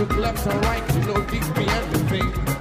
look left or right, you know deep the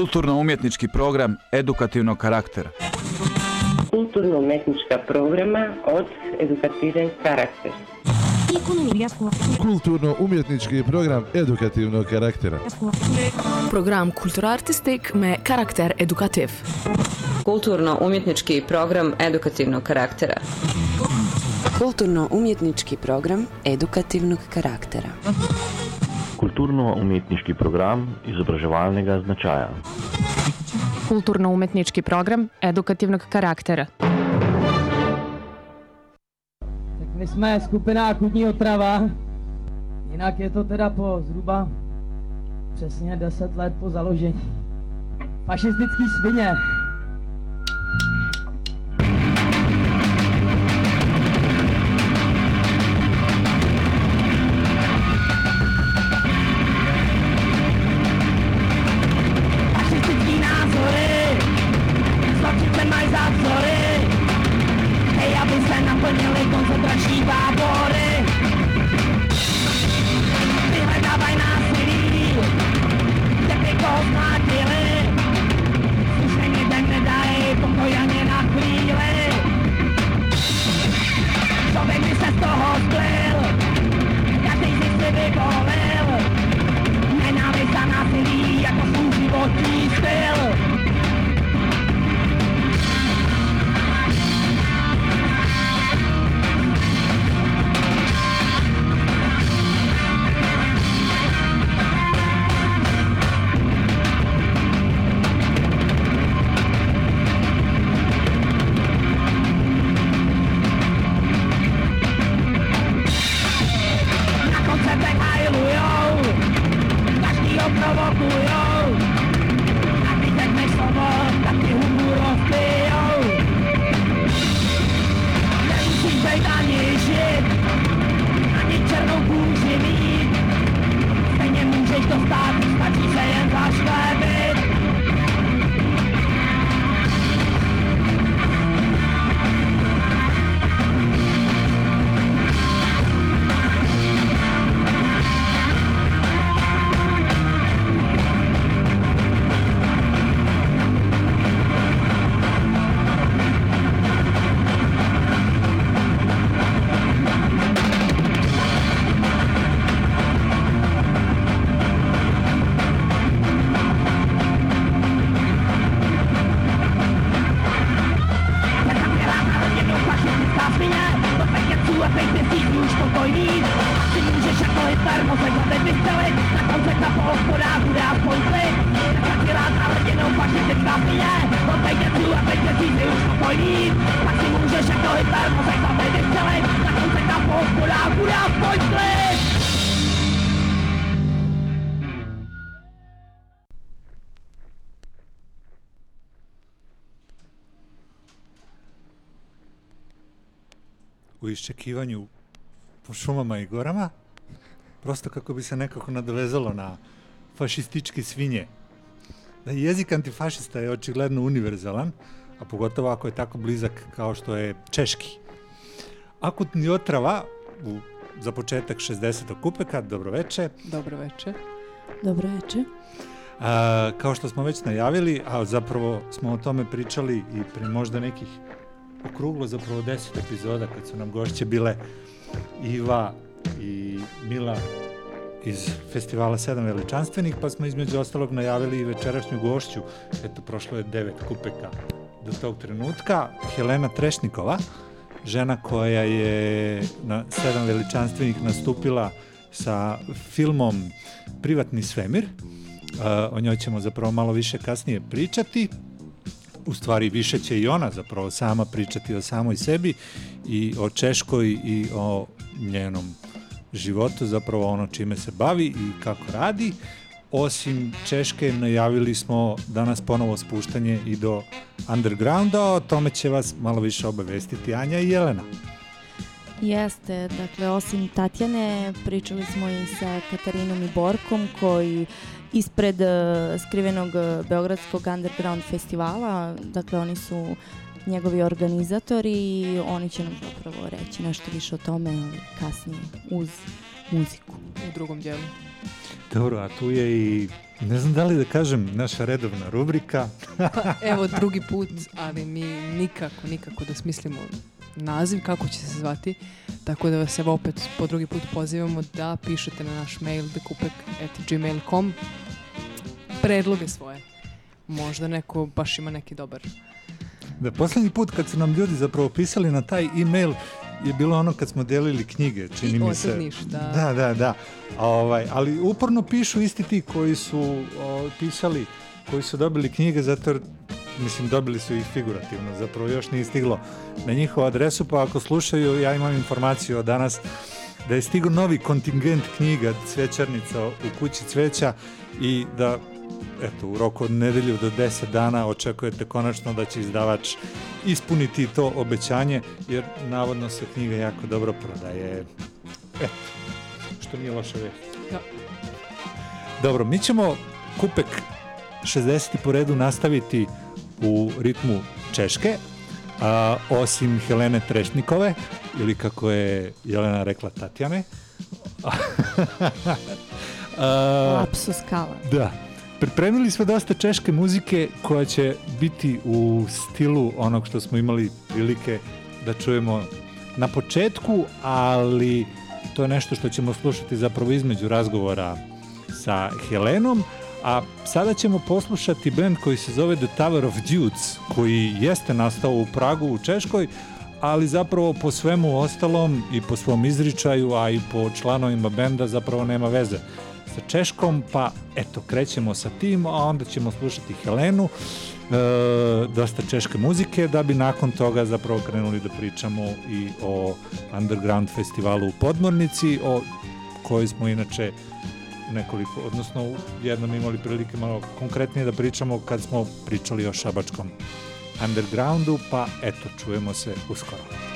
Kulturno-umjetnički program edukativnog karaktera. kulturno-umetnička programa od edukativen karakter. Kulturno-umjetnički program edukativnog karaktera. Program kulturartistik me karakter edukativ. Kulturno-umjetnički program edukativnog karaktera. Kulturno-umjetnički program edukativnog karaktera. Kulturno-umetniški program izobraževalnega značaja. Kulturno-umetnički program edukativnog karaktera. Tak my jsme skupina Akutní otrava, jinak je to teda po zhruba přesně 10 let po založení. Fašistický svině. Iščekivanju po šumama i gorama, prosto kako bi se nekako nadovezalo na fašističke svinje. Da jezik antifašista je očigledno univerzalan, a pogotovo ako je tako blizak kao što je češki. Akutni otrava, u, za početak 60. kupeka, dobroveče, Dobro večer. Dobro večer. A, kao što smo već najavili, a zapravo smo o tome pričali i pre možda nekih okruglo zapravo 10 epizoda kad su nam gošće bile Iva i Mila iz festivala Sedam veličanstvenih, pa smo između ostalog najavili i večerašnju gošću. Eto, prošlo je devet kupeka do tog trenutka. Helena Trešnikova, žena koja je na Sedam veličanstvenih nastupila sa filmom Privatni svemir. Uh, o njoj ćemo zapravo malo više kasnije pričati. U stvari više će i ona zapravo sama pričati o samoj sebi i o Češkoj i o njenom životu, zapravo ono čime se bavi i kako radi. Osim Češke najavili smo danas ponovo spuštanje i do undergrounda, o tome će vas malo više obavestiti Anja i Jelena. Jeste, dakle osim Tatjane pričali smo i sa Katarinom i Borkom koji ispred uh, skrivenog uh, Beogradskog underground festivala, dakle oni su njegovi organizatori i oni će nam zapravo reći nešto više o tome ali kasnije uz muziku. U drugom dijelu. Dobro, a tu je i, ne znam da li da kažem, naša redovna rubrika. Pa evo drugi put, ali mi nikako, nikako da smislimo naziv kako će se zvati, tako da vas evo opet po drugi put pozivamo da pišete na naš mail dekupek.gmail.com predloge svoje. Možda neko baš ima neki dobar. Da, posljednji put kad su nam ljudi zapravo pisali na taj e-mail je bilo ono kad smo delili knjige, čini I mi se. Otac Niš, da. Da, da, da. A, Ovaj, ali uporno pišu isti ti koji su o, pisali, koji su dobili knjige zato mislim dobili su ih figurativno, zapravo još nije stiglo na njihovu adresu, pa ako slušaju, ja imam informaciju od danas da je stigao novi kontingent knjiga Cvećarnica u kući cveća i da eto, u roku od nedelju do 10 dana očekujete konačno da će izdavač ispuniti to obećanje, jer navodno se knjiga jako dobro prodaje. Eto, što nije loša vest. Da. Dobro, mi ćemo kupek 60. po redu nastaviti u ritmu Češke, a, osim Helene Trešnikove, ili kako je Jelena rekla Tatjane. a, Lapsus kala. da. Pripremili smo dosta češke muzike koja će biti u stilu onog što smo imali prilike da čujemo na početku, ali to je nešto što ćemo slušati zapravo između razgovora sa Helenom, a sada ćemo poslušati band koji se zove The Tower of Dudes, koji jeste nastao u Pragu u Češkoj, ali zapravo po svemu ostalom i po svom izričaju, a i po članovima benda zapravo nema veze. Sa Češkom, pa eto, krećemo sa tim, a onda ćemo slušati Helenu, e, dosta češke muzike, da bi nakon toga zapravo krenuli da pričamo i o Underground festivalu u Podmornici, o kojoj smo inače nekoliko, odnosno jednom imali prilike malo konkretnije da pričamo kad smo pričali o šabačkom undergroundu, pa eto, čujemo se uskoro.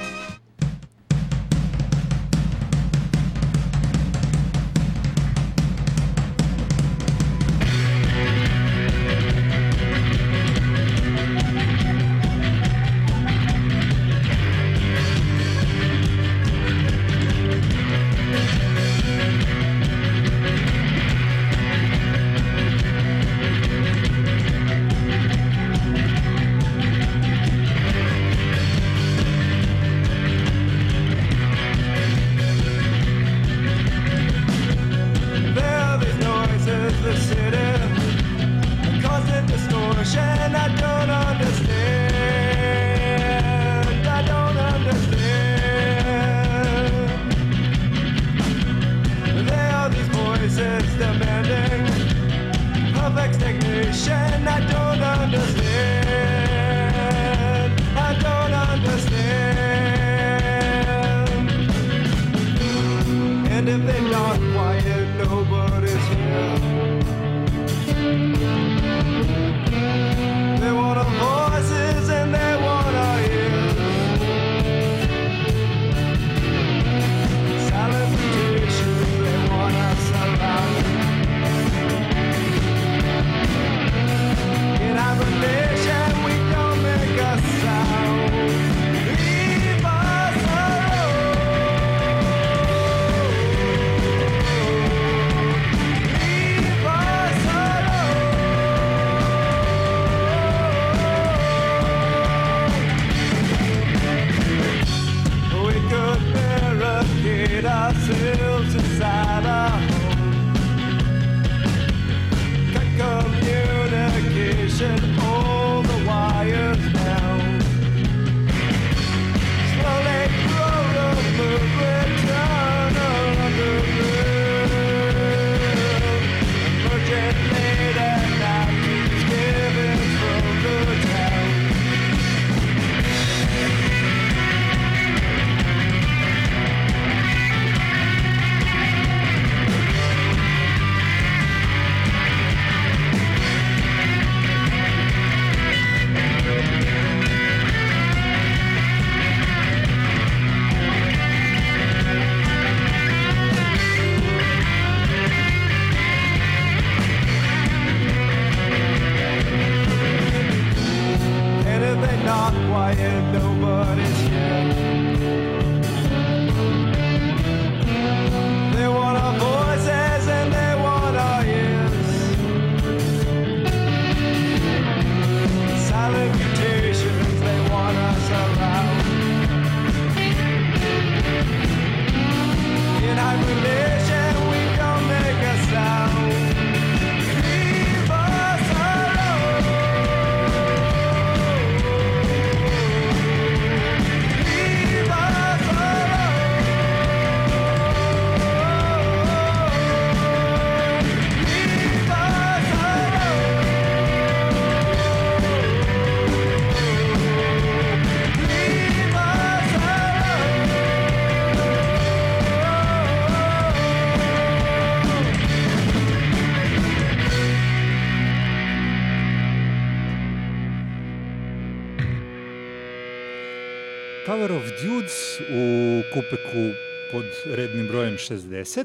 Tower of Dudes u Kupeku pod rednim brojem 60. E,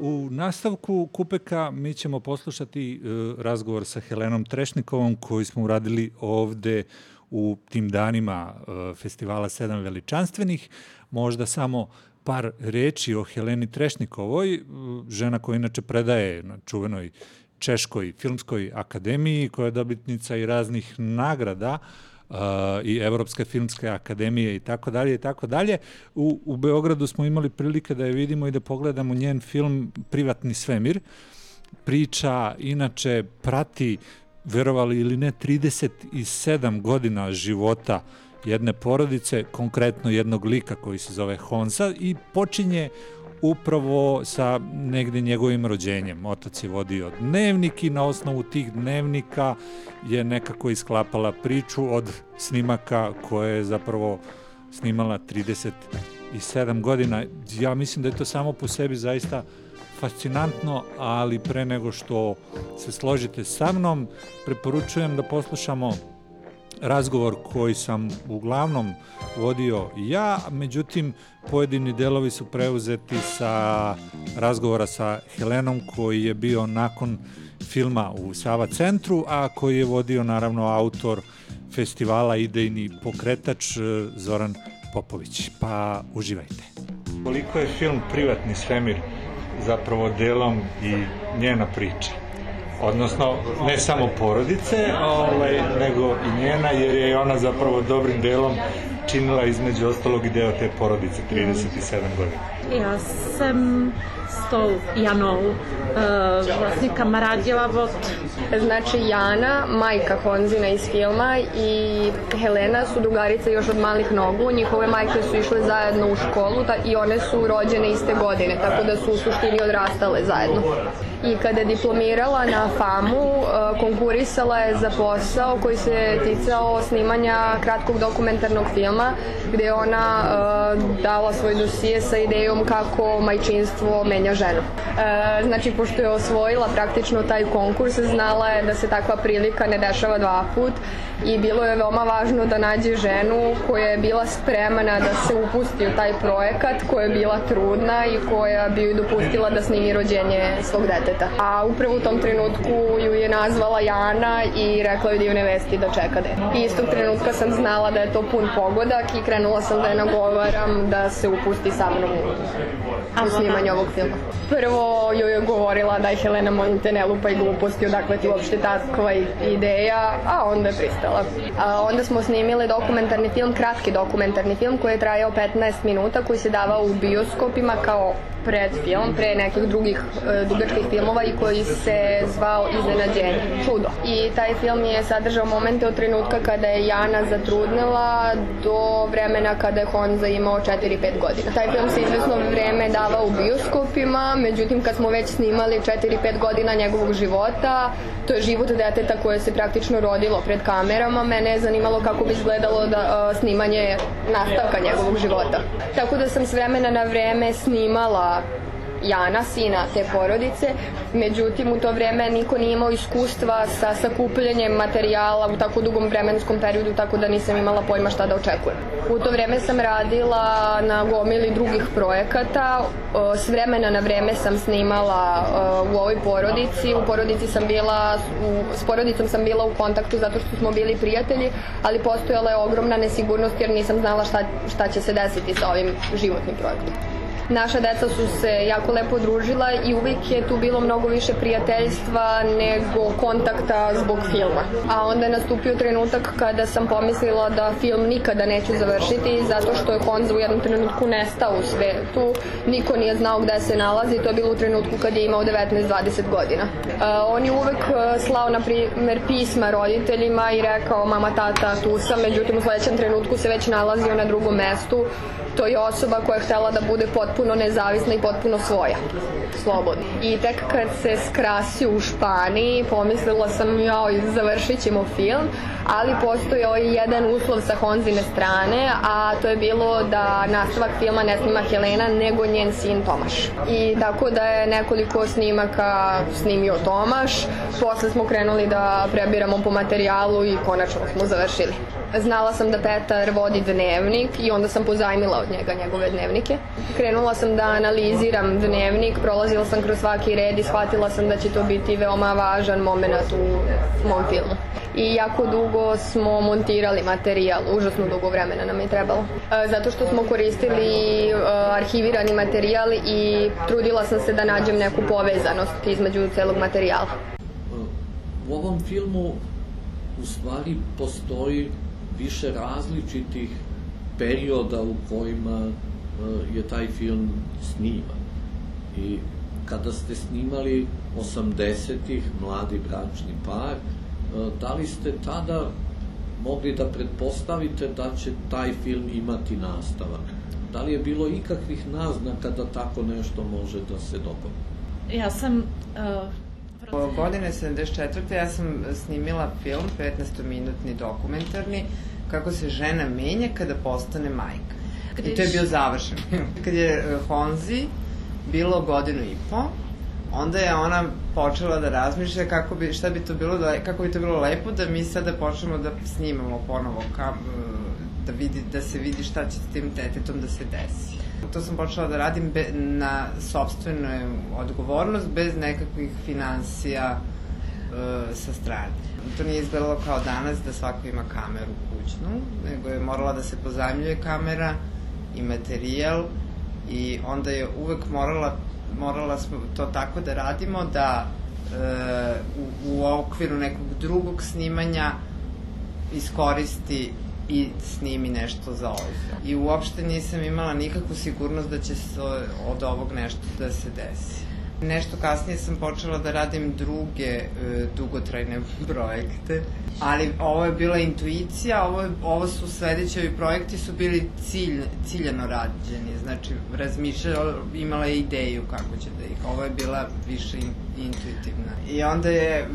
U nastavku Kupeka mi ćemo poslušati e, razgovor sa Helenom Trešnikovom koji smo uradili ovde u tim danima e, festivala Sedam veličanstvenih. Možda samo par reči o Heleni Trešnikovoj, žena koja inače predaje na čuvenoj Češkoj filmskoj akademiji, koja je dobitnica i raznih nagrada, uh, i Evropske filmske akademije i tako dalje i tako dalje. U, u Beogradu smo imali prilike da je vidimo i da pogledamo njen film Privatni svemir. Priča inače prati verovali ili ne 37 godina života jedne porodice, konkretno jednog lika koji se zove Honza i počinje upravo sa negde njegovim rođenjem. Otac je vodio dnevnik i na osnovu tih dnevnika je nekako isklapala priču od snimaka koje je zapravo snimala 37 godina. Ja mislim da je to samo po sebi zaista fascinantno, ali pre nego što se složite sa mnom, preporučujem da poslušamo razgovor koji sam uglavnom vodio ja, međutim pojedini delovi su preuzeti sa razgovora sa Helenom koji je bio nakon filma u Sava centru, a koji je vodio naravno autor festivala idejni pokretač e, Zoran Popović. Pa uživajte. Koliko je film Privatni svemir zapravo delom i njena priča? Odnosno ne samo porodice, ovaj, nego i njena, jer je ona zapravo dobrim delom činila između ostalog i deo te porodice 37 godina. Já jsem s tou Janou uh, vlastně kamarádila od... Znači Jana, majka Honzina iz filma i Helena su drugarice još od malih nogu. Njihove majke su išle zajedno u školu ta, i one su rođene iste godine, tako da su u suštini odrastale zajedno. I kada je diplomirala na FAMU, uh, konkurisala je za posao koji se ticao snimanja kratkog dokumentarnog filma, gde je ona uh, dala svoj dosije sa idejom kako majčinstvo menja ženu. E, znači, pošto je osvojila praktično taj konkurs, znala je da se takva prilika ne dešava dva put i bilo je veoma važno da nađe ženu koja je bila spremana da se upusti u taj projekat, koja je bila trudna i koja bi joj dopustila da snimi rođenje svog deteta. A upravo u tom trenutku ju je nazvala Jana i rekla joj da ju ne vesti da čeka dete. I istog trenutka sam znala da je to pun pogodak i krenula sam da je nagovaram da se upusti sa mnom u snimanje ovog filma. Prvo joj je govorila da je Helena molim te ne lupa i gluposti, odakle ti uopšte takva ideja, a onda je pristala. A onda smo snimili dokumentarni film, kratki dokumentarni film koji je trajao 15 minuta, koji se davao u bioskopima kao pred film, pre nekih drugih e, dugačkih filmova i koji se zvao Iznenađenje, Čudo. I taj film je sadržao momente od trenutka kada je Jana zatrudnela do vremena kada je Honza imao 4-5 godina. Taj film se izvesno vreme davao u bioskopima, međutim kad smo već snimali 4-5 godina njegovog života, to je život deteta koje se praktično rodilo pred kamerama, mene je zanimalo kako bi izgledalo da, uh, snimanje nastavka njegovog života. Tako da sam s vremena na vreme snimala Jana, sina te porodice, međutim u to vreme niko nije imao iskustva sa sakupljanjem materijala u tako dugom vremenskom periodu, tako da nisam imala pojma šta da očekujem. U to vreme sam radila na gomili drugih projekata, s vremena na vreme sam snimala u ovoj porodici, u porodici sam bila, u, s porodicom sam bila u kontaktu zato što smo bili prijatelji, ali postojala je ogromna nesigurnost jer nisam znala šta, šta će se desiti sa ovim životnim projektom. Naša deca su se jako lepo družila i uvijek je tu bilo mnogo više prijateljstva nego kontakta zbog filma. A onda je nastupio trenutak kada sam pomislila da film nikada neću završiti zato što je Honza u jednom trenutku nestao u svetu. Niko nije znao gde se nalazi, to je bilo u trenutku kad je imao 19-20 godina. Uh, on je uvek slao, na primer, pisma roditeljima i rekao mama, tata, tu sam, međutim u sledećem trenutku se već nalazio na drugom mestu to je osoba koja je htela da bude potpuno nezavisna i potpuno svoja, slobodna. I tek kad se skrasio u Španiji, pomislila sam, joj, završit ćemo film, ali postojao je jedan uslov sa Honzine strane, a to je bilo da nastavak filma ne snima Helena, nego njen sin Tomaš. I tako da je nekoliko snimaka snimio Tomaš, posle smo krenuli da prebiramo po materijalu i konačno smo završili. Znala sam da Petar vodi dnevnik i onda sam pozajmila od njega njegove dnevnike. Krenula sam da analiziram dnevnik, prolazila sam kroz svaki red i shvatila sam da će to biti veoma važan moment u mom filmu. I jako dugo smo montirali materijal, užasno dugo vremena nam je trebalo. E, Zato što smo koristili e, arhivirani materijal i trudila sam se da nađem neku povezanost između celog materijala. U ovom filmu u stvari postoji više različitih perioda u kojima e, je taj film sniman. I kada ste snimali 80-ih, mladi bračni par, e, da li ste tada mogli da pretpostavite da će taj film imati nastavak? Da li je bilo ikakvih naznaka da tako nešto može da se dogodi? Ja sam uh, Godine 74. ja sam snimila film, 15-minutni dokumentarni, kako se žena menja kada postane majka. I to je bio završen. Kad je e, Honzi bilo godinu i po, onda je ona počela da razmišlja kako bi, šta bi to bilo, da, kako bi to bilo lepo da mi sada počnemo da snimamo ponovo, ka, da, vidi, da se vidi šta će s tim detetom da se desi. To sam počela da radim be, na sobstvenu odgovornost, bez nekakvih financija e, sa strane. To nije izgledalo kao danas da svako ima kameru kućnu, nego je morala da se pozajmljuje kamera i materijal i onda je uvek morala, morala smo to tako da radimo da e, u, u okviru nekog drugog snimanja iskoristi i snimi nešto za film. I uopšte nisam imala nikakvu sigurnost da će se od ovog nešto da se desi. Nešto kasnije sam počela da radim druge e, dugotrajne projekte, ali ovo je bila intuicija, ovo, je, ovo su sledeći ovi projekti su bili cilj, ciljano rađeni, znači razmišljala, imala je ideju kako će da ih, ovo je bila više in, intuitivna. I onda je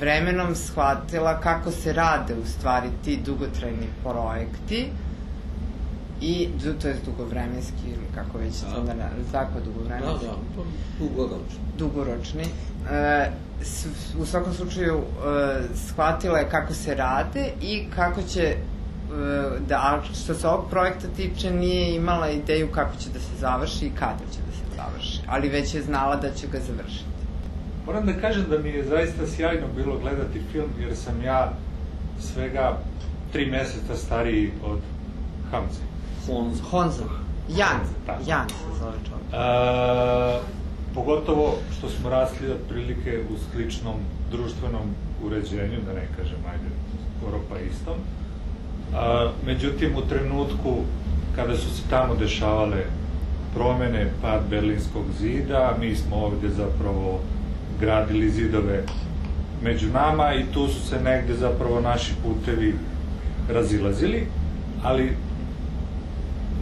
vremenom shvatila kako se rade u stvari ti dugotrajni projekti i to je dugovremenski ili kako već da. onda na, tako dugovremenski. Da, da, dugoročni. Dugoročni. E, s, u svakom slučaju e, shvatila je kako se rade i kako će e, da, a što se ovog projekta tiče nije imala ideju kako će da se završi i kada će da se završi, ali već je znala da će ga završiti. Moram da kažem da mi je zaista sjajno bilo gledati film, jer sam ja svega tri meseca stariji od Hamze. Honza. Honza. Jan. Da. Jan se zove čovjek. E, pogotovo što smo rasli otprilike u sličnom društvenom uređenju, da ne kažem, ajde, skoro pa istom. A, međutim, u trenutku kada su se tamo dešavale promene, pad Berlinskog zida, mi smo ovde zapravo gradili zidove među nama i tu su se negde zapravo naši putevi razilazili, ali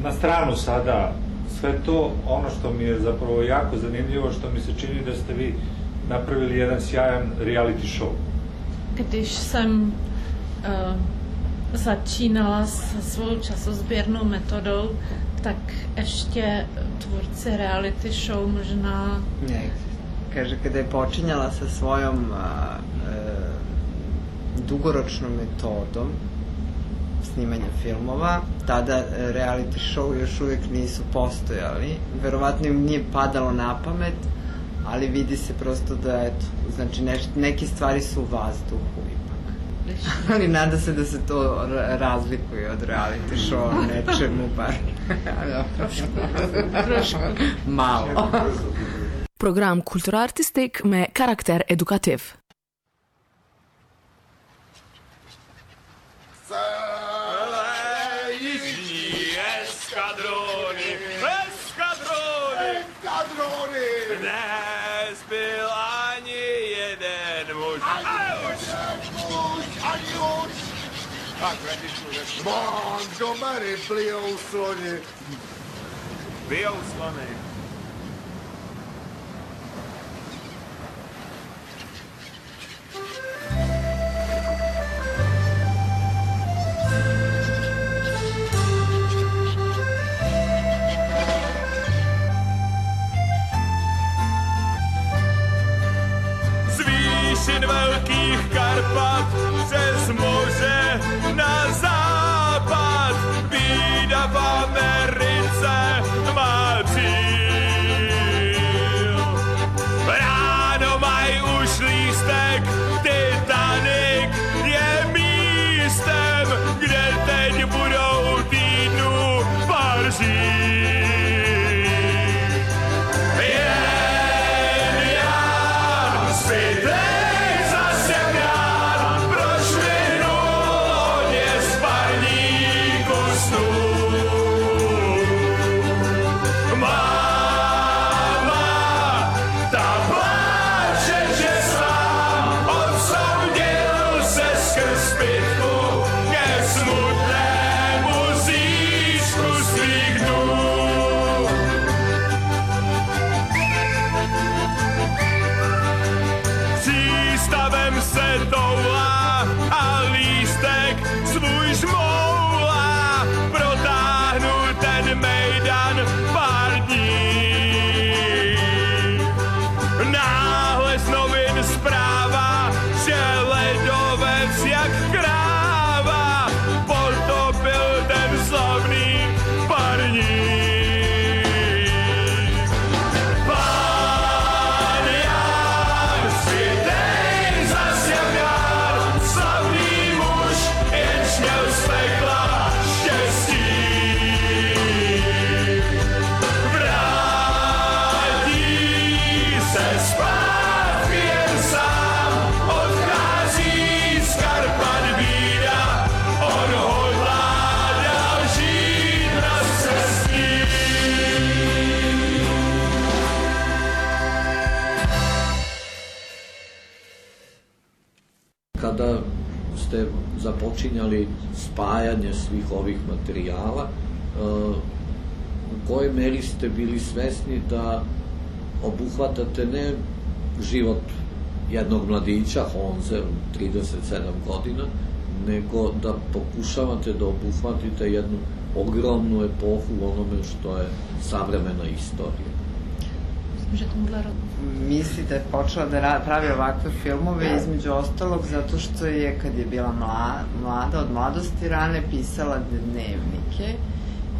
na stranu sada sve to, ono što mi je zapravo jako zanimljivo, što mi se čini da ste vi napravili jedan sjajan reality show. Když jsem uh, začínala sa svou časozběrnou metodou, tak ještě tvůrci reality show možná... Ne, kaže, kada je počinjala sa svojom a, e, dugoročnom metodom, snimanja filmova, tada e, reality show još uvek nisu postojali. Verovatno im nije padalo na pamet, ali vidi se prosto da, eto, znači neš, neke stvari su u vazduhu ipak. ali nada se da se to razlikuje od reality show nečemu bar. Trošku. Trošku. Malo. program kulturartistik me karakter edukativ. Nezbyl ani jeden plijou slony. Bijou slony. Z výšin velkých Karpat přes moře započinjali spajanje svih ovih materijala, e, u kojoj meri ste bili svesni da obuhvatate ne život jednog mladića, Honze, u 37 godina, nego da pokušavate da obuhvatite jednu ogromnu epohu u onome što je savremena istorija. Že tomuhle misli da je počela da ra- pravi ovakve filmove između ostalog zato što je kad je bila mla, mlada od mladosti rane pisala dnevnike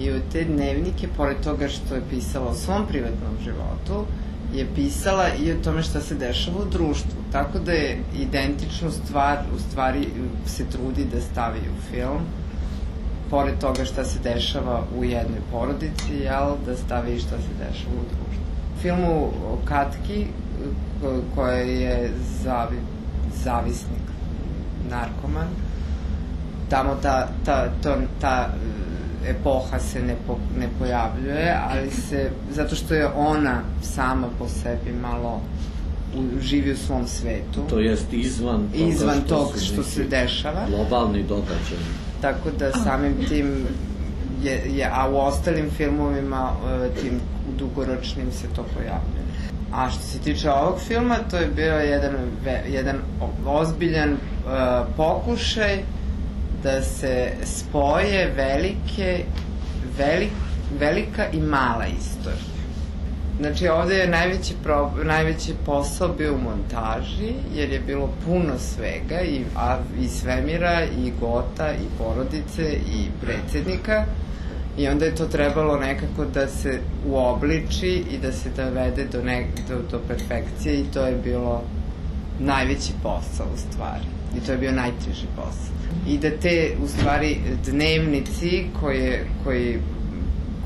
i u te dnevnike pored toga što je pisala o svom privatnom životu je pisala i o tome šta se dešava u društvu tako da je identičnu stvar u stvari se trudi da stavi u film pored toga šta se dešava u jednoj porodici, jel, da stavi šta se dešava u društvu. Filmu Katki, ko- koja je zavi, zavisnik, narkoman, tamo ta, ta, to, ta e, epoha se ne, po, ne pojavljuje, ali se, zato što je ona sama po sebi malo u, živi u svom svetu. To jest izvan toga Izvan što tog što se dešava. Globalni događaj. Tako da samim tim je, je a u ostalim filmovima e, tim dugoročnim se to pojavljuje. A što se tiče ovog filma, to je bio jedan, jedan ozbiljan e, pokušaj da se spoje velike, velik, velika i mala istorija. Znači ovde je najveći, pro, najveći posao bio u montaži, jer je bilo puno svega, i, a, i svemira, i gota, i porodice, i predsednika, i onda je to trebalo nekako da se uobliči i da se dovede do, ne, do, do perfekcije i to je bilo najveći posao u stvari. I to je bio najteži posao. I da te, u stvari, dnevnici koje, koji,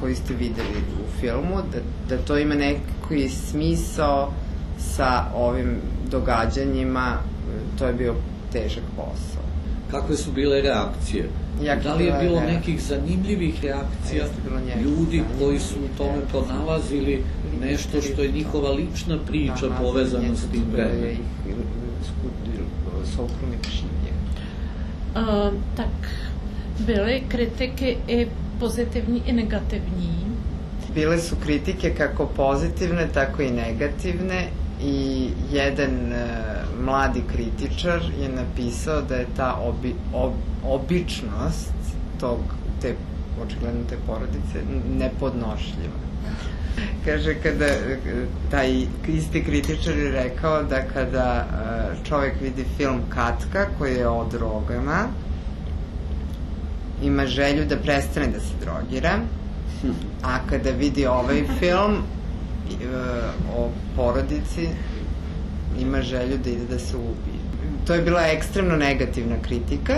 koji ste videli u filmu, da, da to ima neki smisao sa ovim događanjima, to je bio težak posao. Kakve su bile reakcije? Jako da li je bilo reakcija. nekih zanimljivih reakcija ljudi zanimljivih koji su u tome pronalazili nešto što je njihova lična priča povezana s tim vremenom? Uh, tak byly kritiky i pozitivní, i negativní. Bile su kritike kako pozitivne, tako i negativne i jedan e, mladi kritičar je napisao da je ta obi, ob, običnost tog, te, očigledno te porodice nepodnošljiva. Kaže, kada taj isti kritičar je rekao da kada e, čovek vidi film Katka koji je o drogama, ima želju da prestane da se drogira, a kada vidi ovaj film o porodici, ima želju da ide da se ubije. To je bila ekstremno negativna kritika,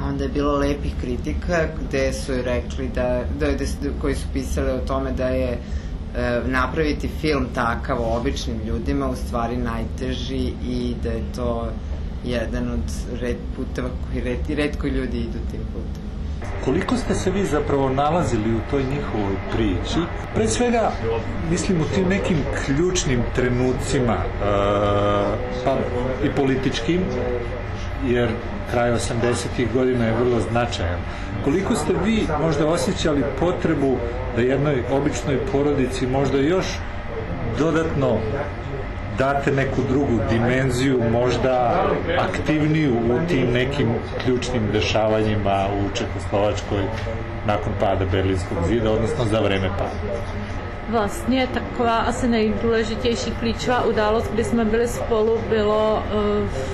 A onda je bilo lepih kritika gde su joj rekli da, da, da, koji su pisali o tome da je e, napraviti film takav o običnim ljudima u stvari najteži i da je to jedan od red puteva koji red, redko ljudi idu tim putem. Koliko ste se vi zapravo nalazili u toj njihovoj priči? Pre svega, mislim u tim nekim ključnim trenucima, uh, pa i političkim, jer kraj 80. godina je vrlo značajan. Koliko ste vi možda osjećali potrebu da jednoj običnoj porodici možda još dodatno date neku drugu dimenziju, možda aktivniju u tim nekim ključnim dešavanjima u Čekoslovačkoj nakon pada Berlinskog zida, odnosno za vreme pada. Vlastně taková asi nejdůležitější klíčová událost, kdy jsme byli spolu, bylo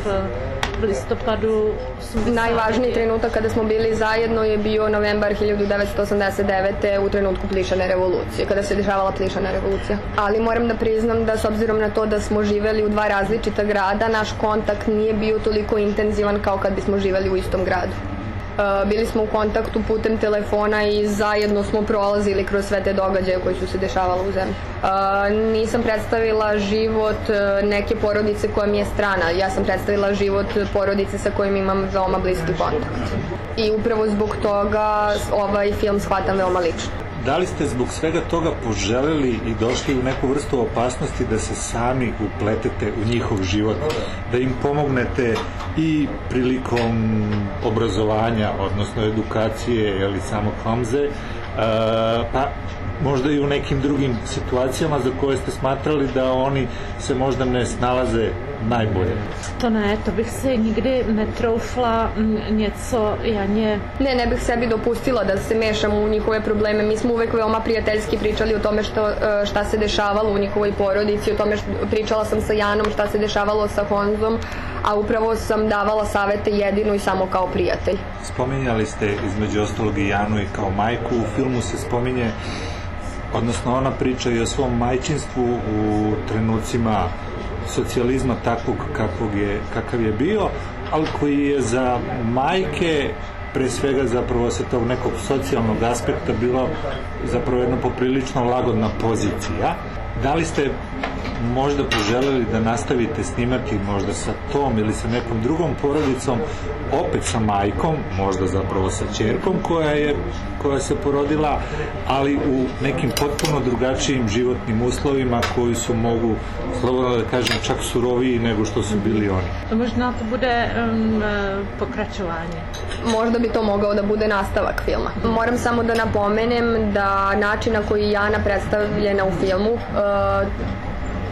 eh, v listopadu 80. Najvažniji trenutak kada smo bili zajedno je bio novembar 1989. u trenutku plišane revolucije, kada se dešavala plišana revolucija. Ali moram da priznam da s obzirom na to da smo živeli u dva različita grada, naš kontakt nije bio toliko intenzivan kao kad bismo živeli u istom gradu. Uh, bili smo u kontaktu putem telefona i zajedno smo prolazili kroz sve te događaje koji su se dešavali u zemlji. Uh, nisam predstavila život uh, neke porodice koja mi je strana. Ja sam predstavila život porodice sa kojim imam veoma bliski kontakt. I upravo zbog toga ovaj film shvatam veoma lično. Da li ste zbog svega toga poželeli i došli u neku vrstu opasnosti da se sami upletete u njihov život, da im pomognete i prilikom obrazovanja, odnosno edukacije ili samo Hamze, pa možda i u nekim drugim situacijama za koje ste smatrali da oni se možda ne snalaze najbolje? To ne, to bych si nikdy netroufla mm, něco Janě. Ne, ne bih sebi dopustila da se mešam u njihove probleme. Mi smo uvek veoma prijateljski pričali o tome što, e, šta se dešavalo u njihovoj porodici, o tome što, pričala sam sa Janom šta se dešavalo sa Honzom, a upravo sam davala savete jedino i samo kao prijatelj. Spominjali ste između ostalog i Janu i kao majku. U filmu se spominje odnosno ona priča i o svom majčinstvu u trenucima socijalizma takvog kakvog je, kakav je bio, ali koji je za majke pre svega zapravo sa tog nekog socijalnog aspekta bila zapravo jedna poprilično lagodna pozicija. Da li ste možda poželeli da nastavite snimati možda sa tom ili sa nekom drugom porodicom, opet sa majkom, možda zapravo sa čerkom koja je koja se porodila, ali u nekim potpuno drugačijim životnim uslovima koji su mogu, slobodno da kažem, čak suroviji nego što su bili oni. Možda to bude um, pokračovanje. Možda bi to mogao da bude nastavak filma. Moram samo da napomenem da način na koji je Jana predstavljena u filmu uh,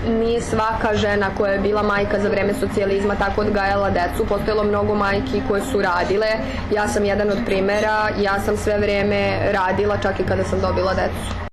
nije svaka žena koja je bila majka za vreme socijalizma tako odgajala decu. Postojalo mnogo majki koje su radile. Ja sam jedan od primera. Ja sam sve vreme radila čak i kada sam dobila decu.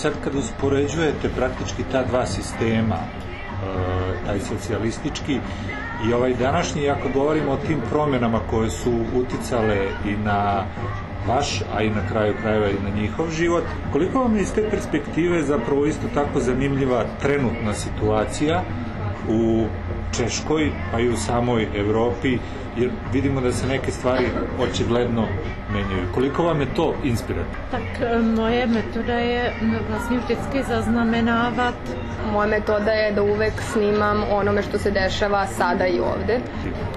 Sad kad uspoređujete praktički ta dva sistema, e, taj socijalistički i ovaj današnji, ako govorimo o tim promjenama koje su uticale i na vaš, a i na kraju krajeva i na njihov život, koliko vam je iz te perspektive zapravo isto tako zanimljiva trenutna situacija u Češkoj, pa i u samoj Evropi, jer vidimo da se neke stvari očigledno. Koliko vam je to inspirativno? Tak e, moje metoda je m, vlastně vždycky zaznamenávat Moja metoda je da uvek snimam onome što se dešava sada i ovde.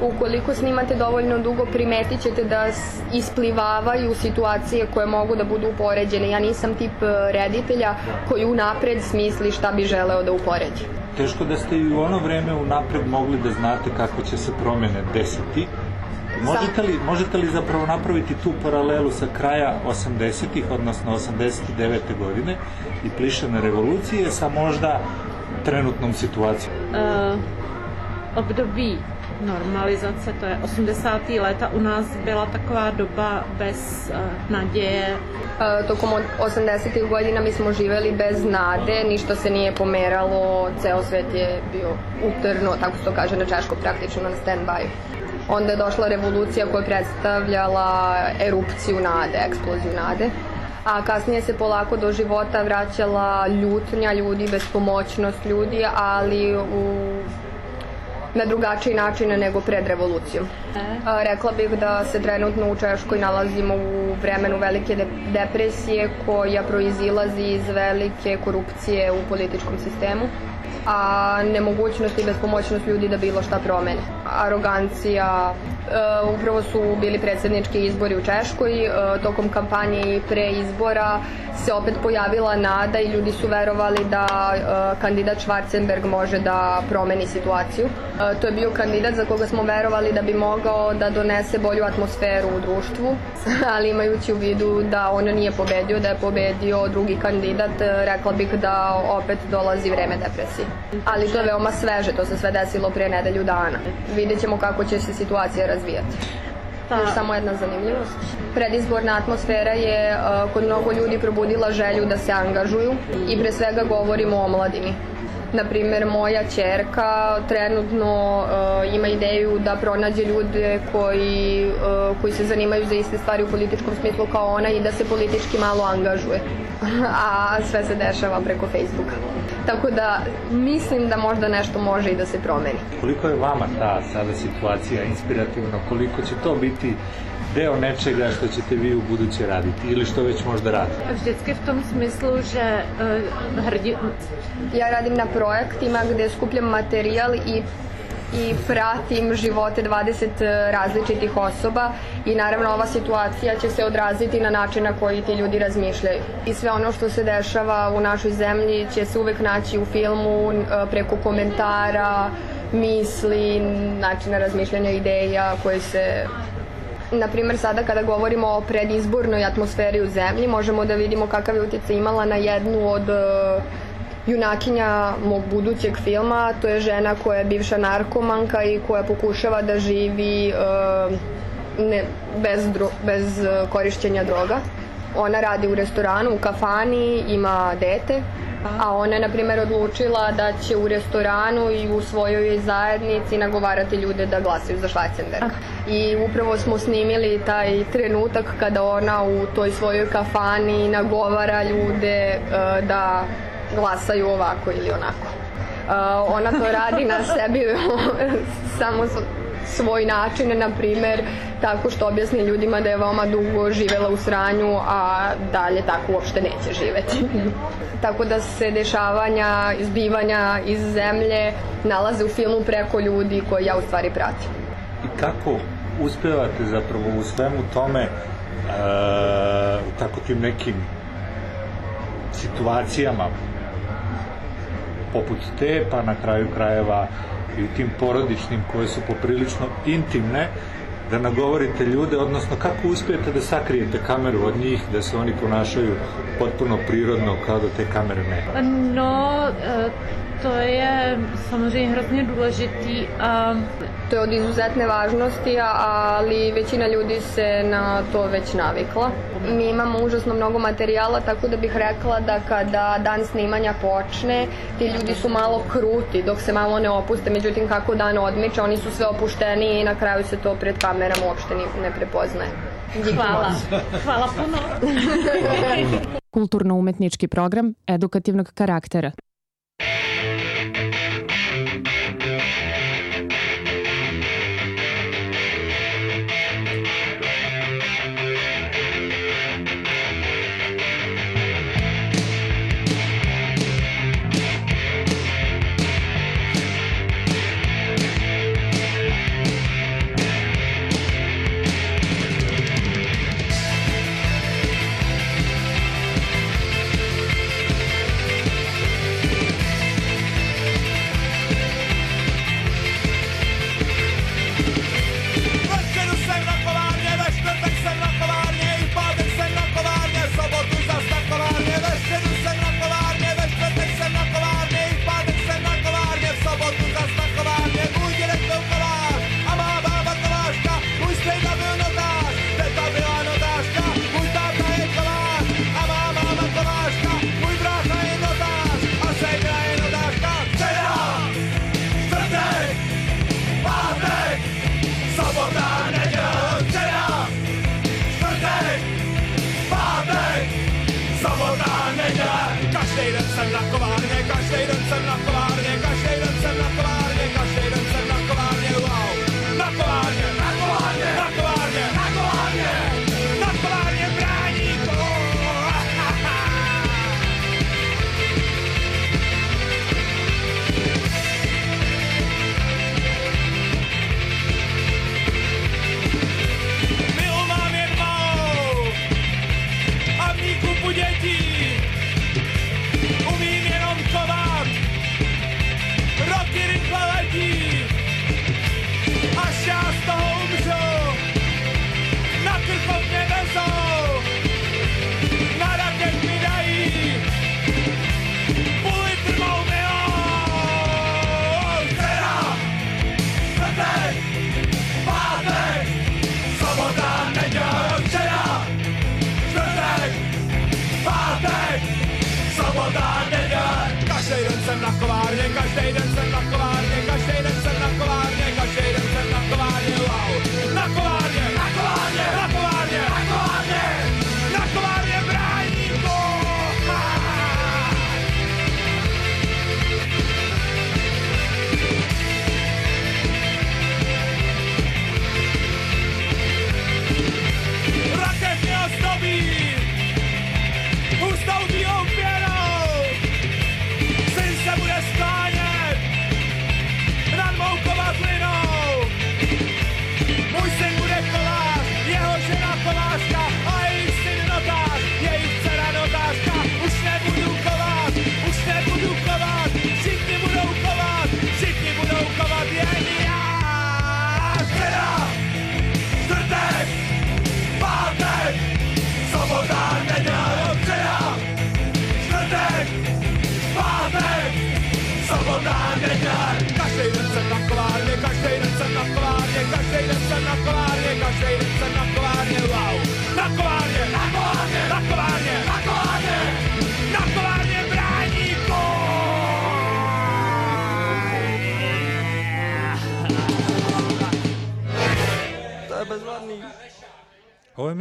Ukoliko snimate dovoljno dugo, primetit ćete da isplivavaju situacije koje mogu da budu upoređene. Ja nisam tip e, reditelja koji unapred smisli šta bi želeo da upoređi. Teško da ste i u ono vreme unapred mogli da znate kako će se promene desiti. Možete li, možete li zapravo napraviti tu paralelu sa kraja 80-ih, odnosno 89. godine i plišane revolucije sa možda trenutnom situacijom? e, období normalizace, to je 80. leta, u nás byla taková doba bez e, naděje. E, tokom od 80. godina mi smo živeli bez nade, ništa se nije pomeralo, ceo svet je bio utrno, tako se to kaže na češko, praktično na stand-by. Onda je došla revolucija koja je predstavljala erupciju nade, eksploziju nade. A kasnije se polako do života vraćala ljutnja ljudi, bespomoćnost ljudi, ali u na drugačiji način nego pred revolucijom. A, Rekla bih da se trenutno u Češkoj nalazimo u vremenu velike de- depresije koja proizilazi iz velike korupcije u političkom sistemu, a nemogućnost i bespomoćnost ljudi da bilo šta promene. Arogancija. E, upravo su bili predsjednički izbori u Češkoj, e, tokom kampanje i pre izbora se opet pojavila nada i ljudi su verovali da e, kandidat Schwarzenberg može da promeni situaciju. To je bio kandidat za koga smo verovali da bi mogao da donese bolju atmosferu u društvu, ali imajući u vidu da on nije pobedio, da je pobedio drugi kandidat, rekla bih da opet dolazi vreme depresije. Ali to je veoma sveže, to se sve desilo prije nedelju dana. Vidjet ćemo kako će se situacija razvijati. Pa, Još samo jedna zanimljivost. Predizborna atmosfera je uh, kod mnogo ljudi probudila želju da se angažuju i pre svega govorimo o omladini. Na primer, moja čerka trenutno uh, ima ideju da pronađe ljude koji, uh, koji se zanimaju za iste stvari u političkom smislu kao ona i da se politički malo angažuje. A sve se dešava preko Facebooka. Tako da mislim da možda nešto može i da se promeni. Koliko je vama ta sada situacija inspirativna, koliko će to biti deo nečega što ćete vi u buduće raditi ili što već možda radite? Vždycky v tom smislu, že uh, hrdí... Ja radim na projektima gde skupljam materijal i i pratim živote 20 različitih osoba i naravno ova situacija će se odraziti na način na koji ti ljudi razmišljaju. I sve ono što se dešava u našoj zemlji će se uvek naći u filmu preko komentara, misli, načina razmišljanja ideja koje se na primer sada kada govorimo o predizbornoj atmosferi u zemlji možemo da vidimo kakav je utjecaj imala na jednu od junakinja mog budućeg filma, to je žena koja je bivša narkomanka i koja pokušava da živi uh, ne, bez, dro, bez korišćenja droga. Ona radi u restoranu, u kafani, ima dete, a ona je, na primjer, odlučila da će u restoranu i u svojoj zajednici nagovarati ljude da glasaju za Schwarzenberga. I upravo smo snimili taj trenutak kada ona u toj svojoj kafani nagovara ljude uh, da glasaju ovako ili onako. Uh, ona to radi na sebi samo svoj način, na primer, tako što objasni ljudima da je veoma dugo živela u sranju, a dalje tako uopšte neće živeti. tako da se dešavanja, izbivanja iz zemlje nalaze u filmu preko ljudi koje ja u stvari pratim. I kako uspevate zapravo u svemu tome e, u tako tim nekim situacijama poput te, pa na kraju krajeva i tim porodičnim koje su poprilično intimne, da nagovorite ljude, odnosno kako uspijete da sakrijete kameru od njih, da se oni ponašaju potpuno prirodno kao da te kamere ne? No, to je samozřejmě hrozně důležitý a to je od izuzetne važnosti, ali većina ljudi se na to već navikla. Mi imamo užasno mnogo materijala, tako da bih rekla da kada dan snimanja počne, ti ljudi su malo kruti dok se malo ne opuste, međutim kako dan odmiče, oni su sve opušteni i na kraju se to pred kamerom uopšte ne prepoznaje. Hvala. Hvala puno. Kulturno-umetnički program edukativnog karaktera.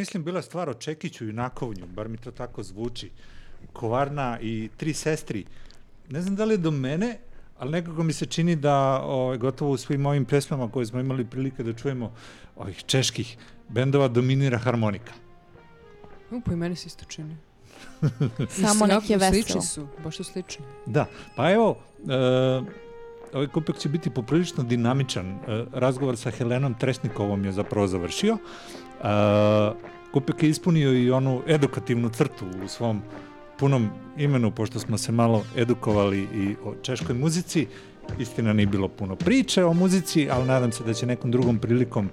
Mislim, bila stvar o Čekiću i Nakovnju, bar mi to tako zvuči. Kovarna i tri sestri. Ne znam da li je do mene, ali nekako mi se čini da o, gotovo u svim ovim pesmama koje smo imali prilike da čujemo ovih čeških bendova dominira harmonika. U, pa i meni se isto čini. Samo Jako neke veselo. Slični su, baš su slični. Da, pa evo, e, ovaj kupek će biti poprilično dinamičan. E, razgovor sa Helenom Tresnikovom je zapravo završio. E, kupek je ispunio i onu edukativnu crtu u svom punom imenu, pošto smo se malo edukovali i o češkoj muzici. Istina nije bilo puno priče o muzici, ali nadam se da će nekom drugom prilikom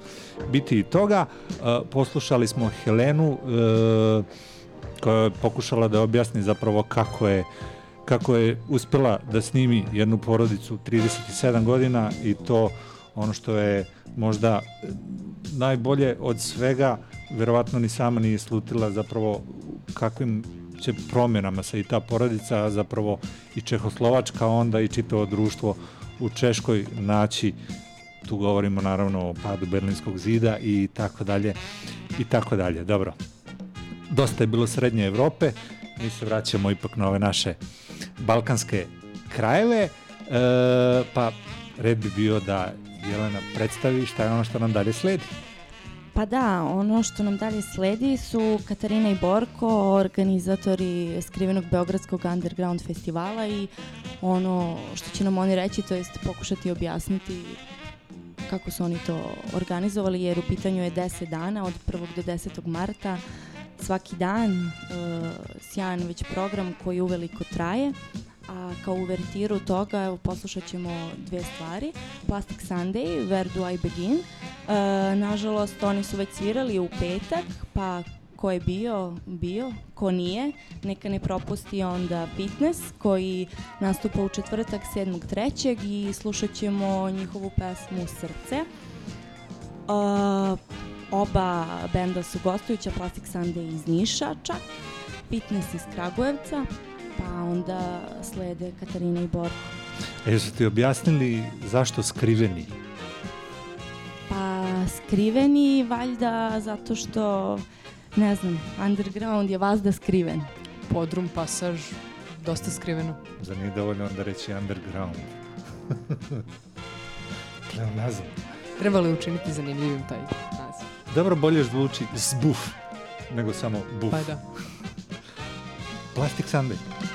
biti i toga. E, poslušali smo Helenu, e, koja je pokušala da objasni zapravo kako je kako je uspela da snimi jednu porodicu 37 godina i to ono što je možda najbolje od svega, verovatno ni sama nije slutila zapravo kakvim će promjenama se i ta porodica, a zapravo i Čehoslovačka, onda i čitavo društvo u Češkoj naći tu govorimo naravno o padu Berlinskog zida i tako dalje i tako dalje. Dobro. Dosta je bilo srednje Evrope, mi se vraćamo ipak na ove naše balkanske krajeve, e, pa red bi bio da Jelena predstavi šta je ono što nam dalje sledi. Pa da, ono što nam dalje sledi su Katarina i Borko, organizatori skrivenog Beogradskog underground festivala i ono što će nam oni reći, to jest pokušati objasniti kako su oni to organizovali, jer u pitanju je 10 dana od 1. do 10. marta, svaki dan, e, sjajan već program koji uveliko traje, a kao uvertiru toga evo, poslušat ćemo dve stvari. Plastic Sunday, Where Do I Begin? E, nažalost, oni su već svirali u petak, pa ko je bio, bio, ko nije, neka ne propusti onda Fitness koji nastupa u četvrtak 7.3. i slušat ćemo njihovu pesmu Srce. Uh, oba benda su gostujuća, Plastic Sunday iz Niša čak, Fitness iz Kragujevca, pa onda slede Katarina i Borko. A jesu ti objasnili zašto skriveni? Pa skriveni valjda zato što, ne znam, underground je vazda skriven. Podrum, pasaž, dosta skriveno. Za nije dovoljno onda reći underground. Pleonazam. Trebalo je učiniti zanimljivim taj naziv. Dobro bolje zvuči zbuf nego samo buf. Pa da. Plastic Sunday.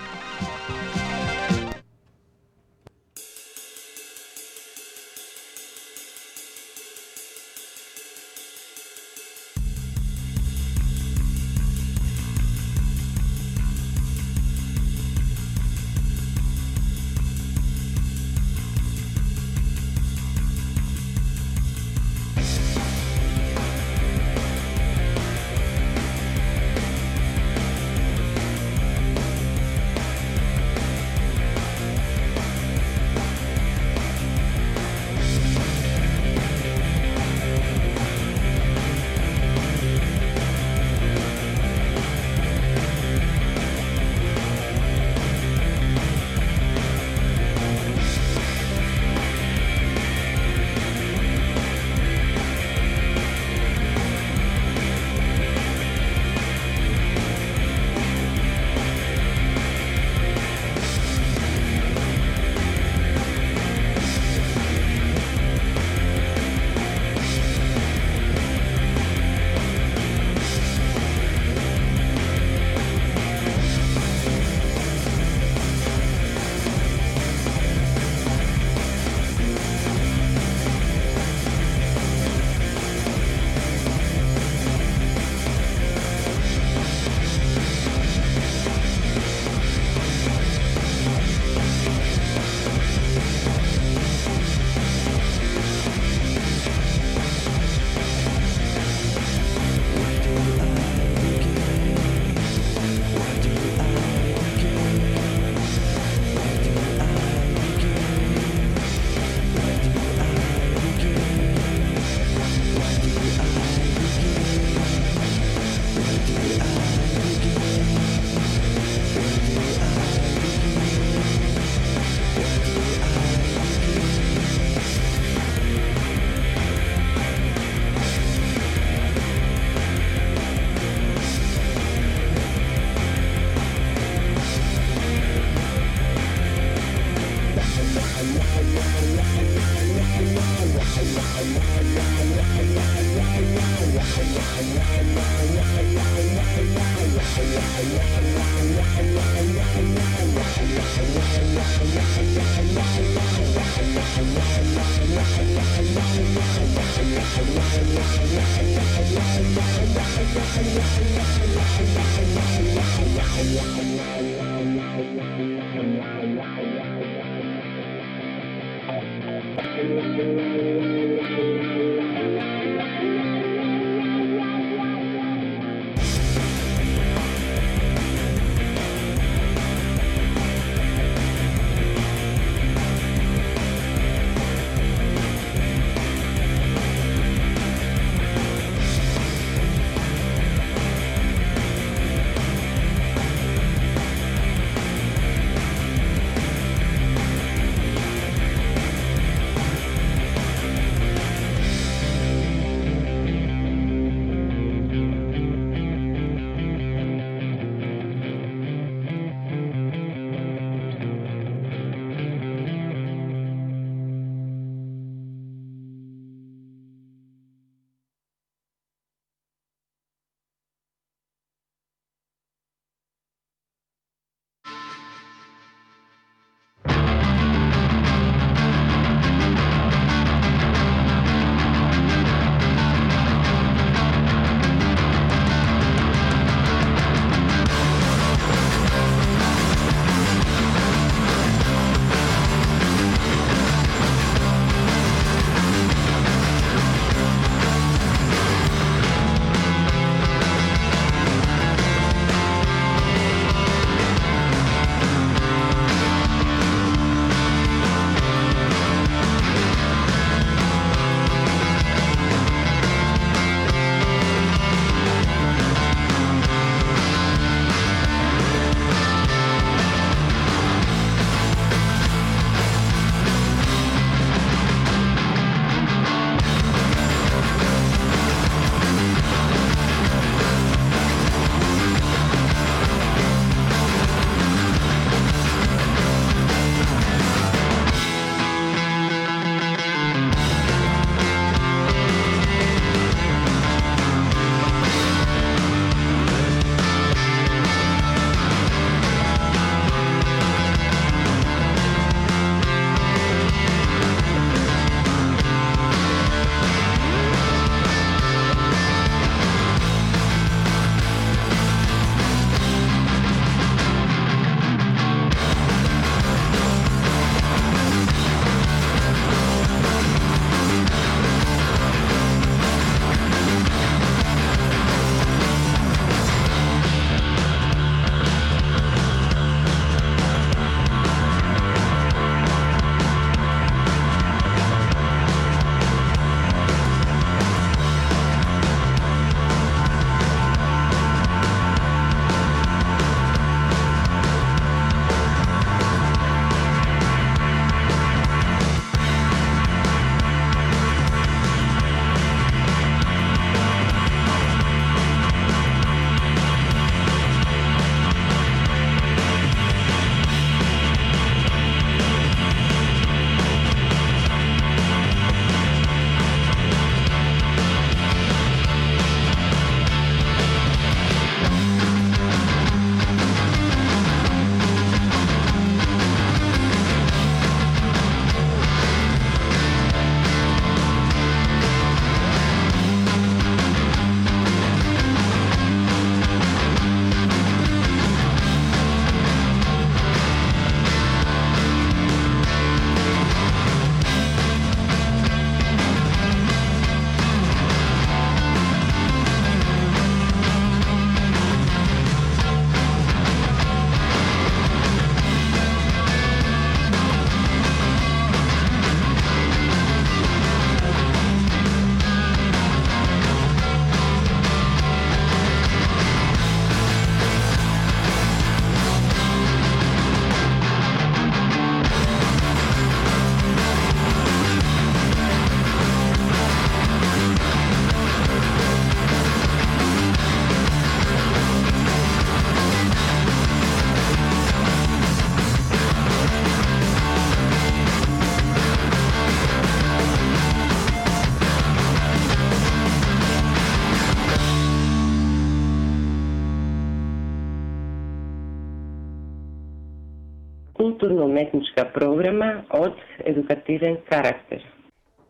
Kulturno-umetnička programa od edukativen karakter.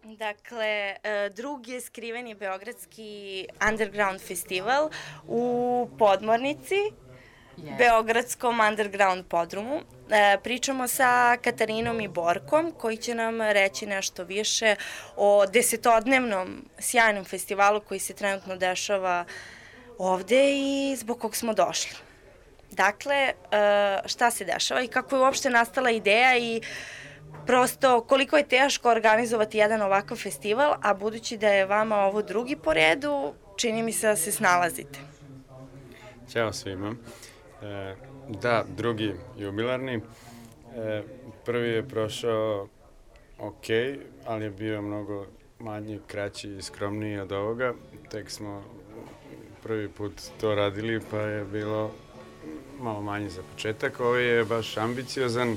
Dakle, e, drugi je skriveni Beogradski underground festival u Podmornici, Yes. Beogradskom underground podrumu. E, pričamo sa Katarinom i Borkom koji će nam reći nešto više o desetodnevnom sjajnom festivalu koji se trenutno dešava ovde i zbog kog smo došli. Dakle, e, šta se dešava i kako je uopšte nastala ideja i prosto koliko je teško organizovati jedan ovakav festival, a budući da je vama ovo drugi po redu, čini mi se da se snalazite. Ćao svima. E, da, drugi jubilarni. E, prvi je prošao ok, ali je bio mnogo manji, kraći i skromniji od ovoga. Tek smo prvi put to radili, pa je bilo malo manje za početak. Ovo je baš ambiciozan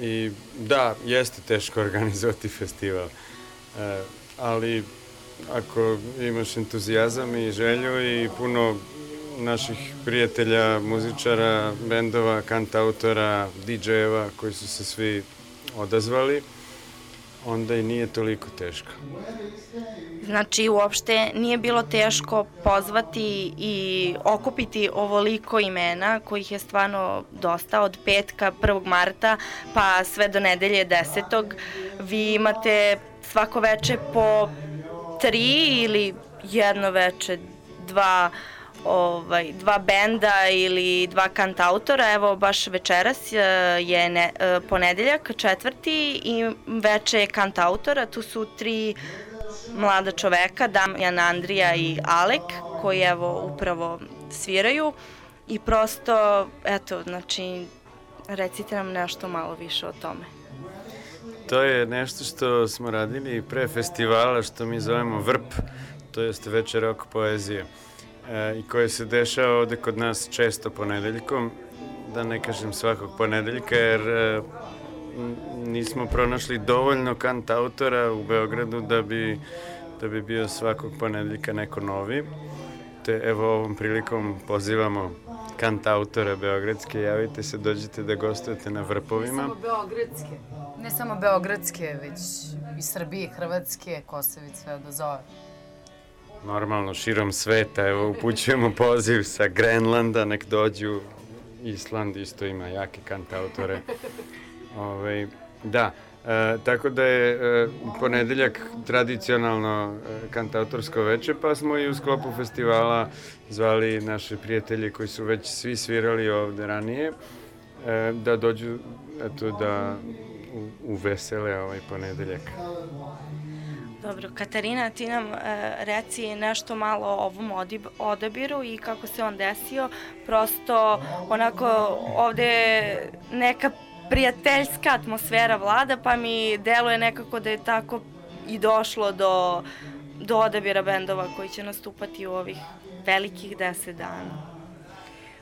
i da, jeste teško organizovati festival. E, ali ako imaš entuzijazam i želju i puno naših prijatelja, muzičara, bendova, kantautora, DJ-eva koji su se svi odazvali, onda i nije toliko teško. Znači, uopšte nije bilo teško pozvati i okupiti ovoliko imena, kojih je stvarno dosta, od petka 1. marta pa sve do nedelje 10. Vi imate svako veče po tri ili jedno veče dva ovaj, dva benda ili dva kantautora. Evo, baš večeras e, je ne, e, ponedeljak, četvrti i veče je kantautora. Tu su tri mlada čoveka, Damjan, Andrija i Alek, koji evo upravo sviraju i prosto, eto, znači, recite nam nešto malo više o tome. To je nešto što smo radili pre festivala, što mi zovemo VRP, to jeste večer oko poezije, e, i koje se dešava ovde kod nas često ponedeljkom, da ne kažem svakog ponedeljka, jer e, nismo pronašli dovoljno kantautora u Beogradu da bi, da bi bio svakog ponedeljka neko novi. Te evo ovom prilikom pozivamo kantautore beogradske, javite se, dođite da gostujete na Vrpovima. Ne samo beogradske, ne samo beogradske, već i Srbije, Hrvatske, Kosovic, sve odozove. Normalno, širom sveta, evo upućujemo poziv sa Grenlanda, nek dođu, Island isto ima jake kantautore. Ove, da, e, tako da je e, ponedeljak tradicionalno e, kantautorsko veče, pa smo i u sklopu festivala zvali naše prijatelje koji su već svi svirali ovde ranije, e, da dođu eto, da u, uvesele ovaj ponedeljak. Dobro, Katarina, ti nam e, reci nešto malo o ovom odabiru i kako se on desio. Prosto, onako, ovde neka prijateljska atmosfera vlada, pa mi deluje nekako da je tako i došlo do, do odabira bendova koji će nastupati u ovih velikih deset dana.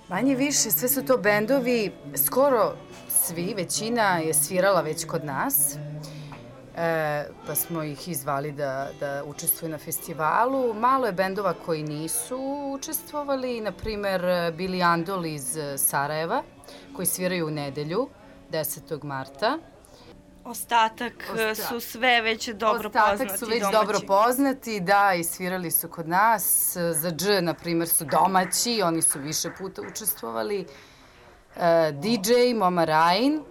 Manje više, sve su to bendovi, skoro svi, većina je svirala već kod nas, e, pa smo ih izvali da, da učestvuju na festivalu. Malo je bendova koji nisu učestvovali, na primer Billy Andol iz Sarajeva, koji sviraju u nedelju, 10. marta. Ostatak Osta... su sve već dobro Ostatak poznati su već domaći. dobro poznati, da, i svirali su kod nas. Za dž, na primer, su domaći, oni su više puta učestvovali. E, DJ Moma Rain, e,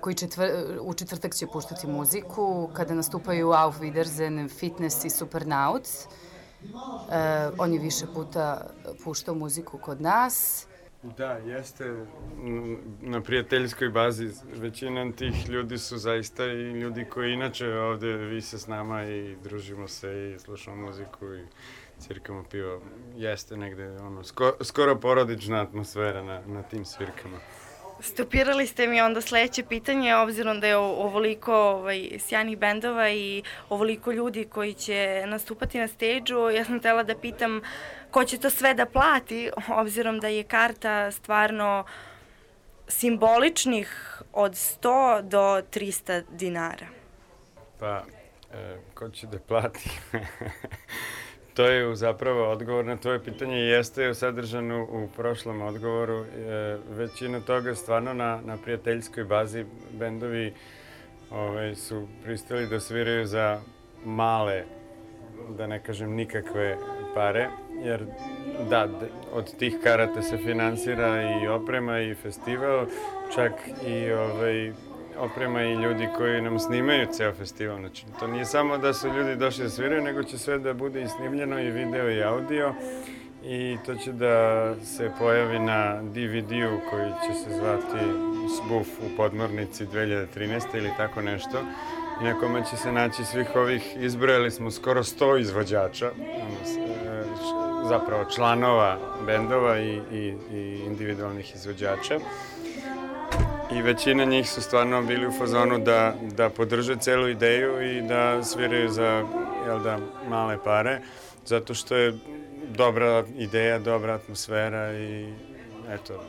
koji četvr, u četvrtak će puštati muziku, kada nastupaju Auf Wiedersehen, Fitness i Supernauts. E, on je više puta puštao muziku kod nas. Da, jeste na prijateljskoj bazi. Većina tih ljudi su zaista i ljudi koji inače ovde vise s nama i družimo se i slušamo muziku i cirkamo pivo. Jeste negde ono, sko, skoro porodična atmosfera na, na tim svirkama. Stopirali ste mi onda sledeće pitanje, obzirom da je ovoliko ovaj, sjajnih bendova i ovoliko ljudi koji će nastupati na stage-u. Ja sam htela da pitam ko će to sve da plati, obzirom da je karta stvarno simboličnih od 100 do 300 dinara. Pa, e, ko će da plati? to je zapravo odgovor na tvoje pitanje jeste sadržano u prošlom odgovoru. E, većina toga stvarno na, na prijateljskoj bazi bendovi ovaj, su pristali da sviraju za male, da ne kažem nikakve pare, jer da, od tih karata se finansira i oprema i festival, čak i ovaj, oprema i ljudi koji nam snimaju ceo festival. Znači, to nije samo da su ljudi došli da sviraju, nego će sve da bude i snimljeno i video i audio i to će da se pojavi na DVD-u koji će se zvati Sbuf u podmornici 2013. ili tako nešto. I na kome će se naći svih ovih, izbrojali smo skoro 100 izvođača, e, zapravo članova bendova i, i, i individualnih izvođača. I većina njih su stvarno bili u fazonu da, da podrže celu ideju i da sviraju za jel da, male pare, zato što je dobra ideja, dobra atmosfera i eto,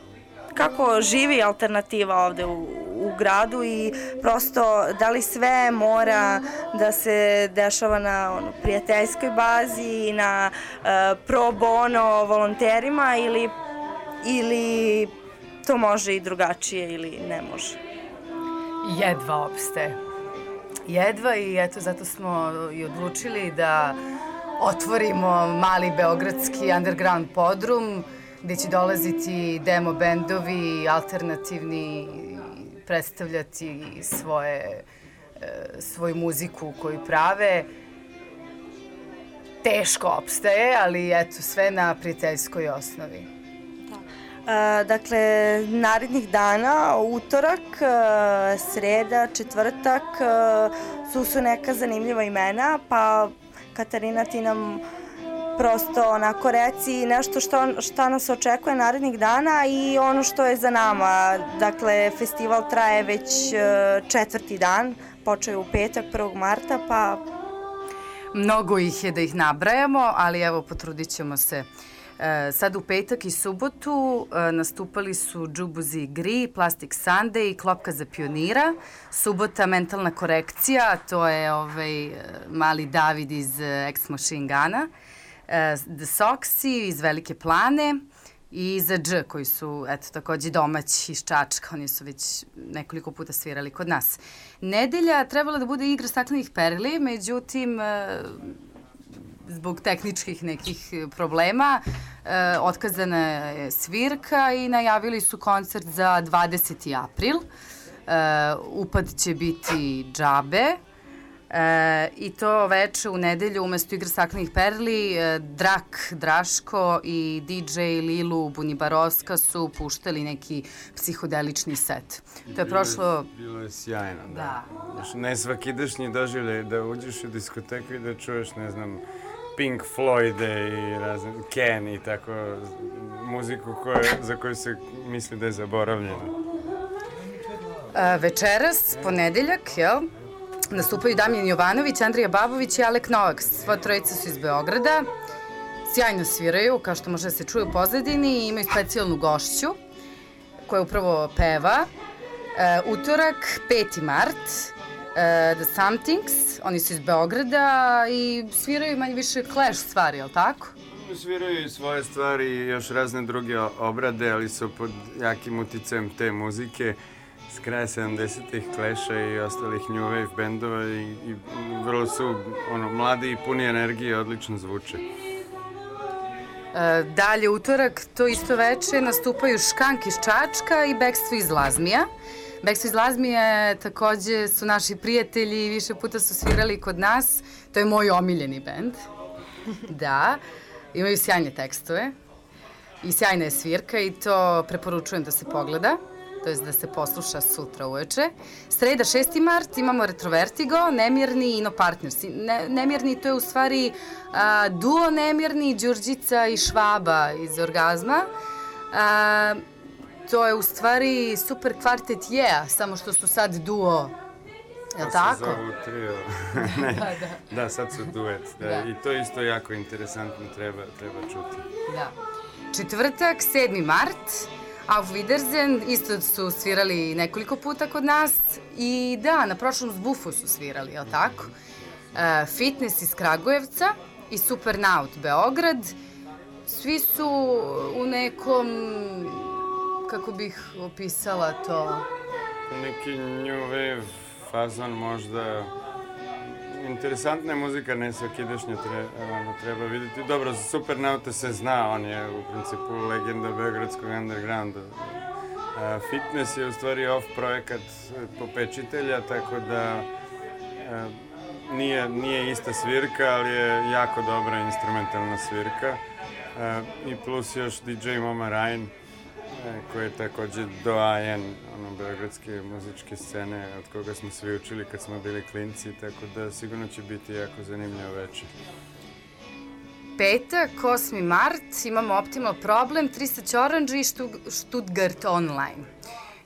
kako živi alternativa ovde u, u gradu i prosto da li sve mora da se dešava na ono, prijateljskoj bazi, na uh, pro bono volonterima ili, ili to može i drugačije ili ne može. jedva opstaje. Jedva i eto zato smo i odlučili da otvorimo mali beogradski underground podrum gde će dolaziti demo bendovi, alternativni, predstavljati svoje, e, svoju muziku koju prave. Teško opstaje, ali eto sve na prijateljskoj osnovi. Dakle, narednih dana, utorak, sreda, četvrtak, su su neka zanimljiva imena, pa Katarina ti nam prosto onako reci nešto što, šta nas očekuje narednih dana i ono što je za nama. Dakle, festival traje već e, četvrti dan, počeo je u petak 1. marta, pa Mnogo ih je da ih nabrajamo, ali evo potrudit ćemo se. E, sad u petak i subotu e, nastupali su Džubuzi Gri, Plastic Sunday, Klopka za pionira, subota Mentalna korekcija, to je ovaj e, mali David iz e, Ex Machine Gana, e, The Soxy iz Velike plane i za Dž koji su eto takođe domaći iz Čačka, oni su već nekoliko puta svirali kod nas. Nedelja trebala da bude igra staklenih perli, međutim e, zbog tehničkih nekih problema e, otkazana je svirka i najavili su koncert za 20. april. E, upad će biti džabe. E, I to veče u nedelju umesto igra staklenih perli e, Drak Draško i DJ Lilu Bunibaroska su puštali neki psihodelični set. To je prošlo... Bilo je sjajno, da. Da. Znaš, najsvakidašnji doživljaj da uđeš u diskoteku i da čuješ, ne znam, Pink Floyde i razne, Ken i tako muziku koje, za koju se misli da je zaboravljena. E, večeras, ponedeljak, jel? Nastupaju Damjan Jovanović, Andrija Babović i Alek Novak. Sva trojica su iz Beograda. Sjajno sviraju, kao što može da se čuje u pozadini i imaju specijalnu gošću koja upravo peva. E, utorak, 5. mart, The Somethings, oni su iz Beograda i sviraju manje više Clash stvari, jel tako? Sviraju i svoje stvari i još razne druge obrade, ali su pod jakim uticajem te muzike s kraja 70-ih Clash-a i ostalih New Wave bendova i, i vrlo su ono, mladi i puni energije, odlično zvuče. E, dalje, utorak, to isto veče, nastupaju Škank iz Čačka i Bekstvo iz Lazmija. Iz Lazmije takođe su naši prijatelji, više puta su svirali kod nas. To je moj omiljeni bend. Da, imaju sjajne tekstove i sjajna je svirka i to preporučujem da se pogleda to je da se posluša sutra uveče. Sreda 6. mart imamo Retrovertigo, Nemirni i No Partners. Ne, Nemirni to je u stvari a, duo Nemirni, Đurđica i Švaba iz Orgazma. A, to je u stvari super kvartet Yeah, samo što su sad duo Jel Pa tako? zovu trio. ne, Da, da. da, sad su duet. Da. Da. I to je isto jako interesantno, treba, treba čuti. Da. Četvrtak, 7. mart, Auf Wiedersehen, isto su svirali nekoliko puta kod nas i da, na prošlom zbufu su svirali, jel tako? E, fitness iz Kragujevca i Supernaut Beograd. Svi su u nekom, kako bih opisala to, Neki new wave fazon možda interesantna je muzika, ne svakidašnja ono, treba vidjeti. Dobro, za Supernauta se zna, on je u principu legenda Beogradskog undergrounda. Fitness je u stvari off projekat popečitelja, tako da nije, nije ista svirka, ali je jako dobra instrumentalna svirka. I plus još DJ Moma e, koji je takođe doajen ono, beogradske muzičke scene od koga smo svi učili kad smo bili klinci, tako da sigurno će biti jako zanimljivo veče. Petak, 8. mart, imamo Optimal Problem, 300 Orange i Stu- Stuttgart Online.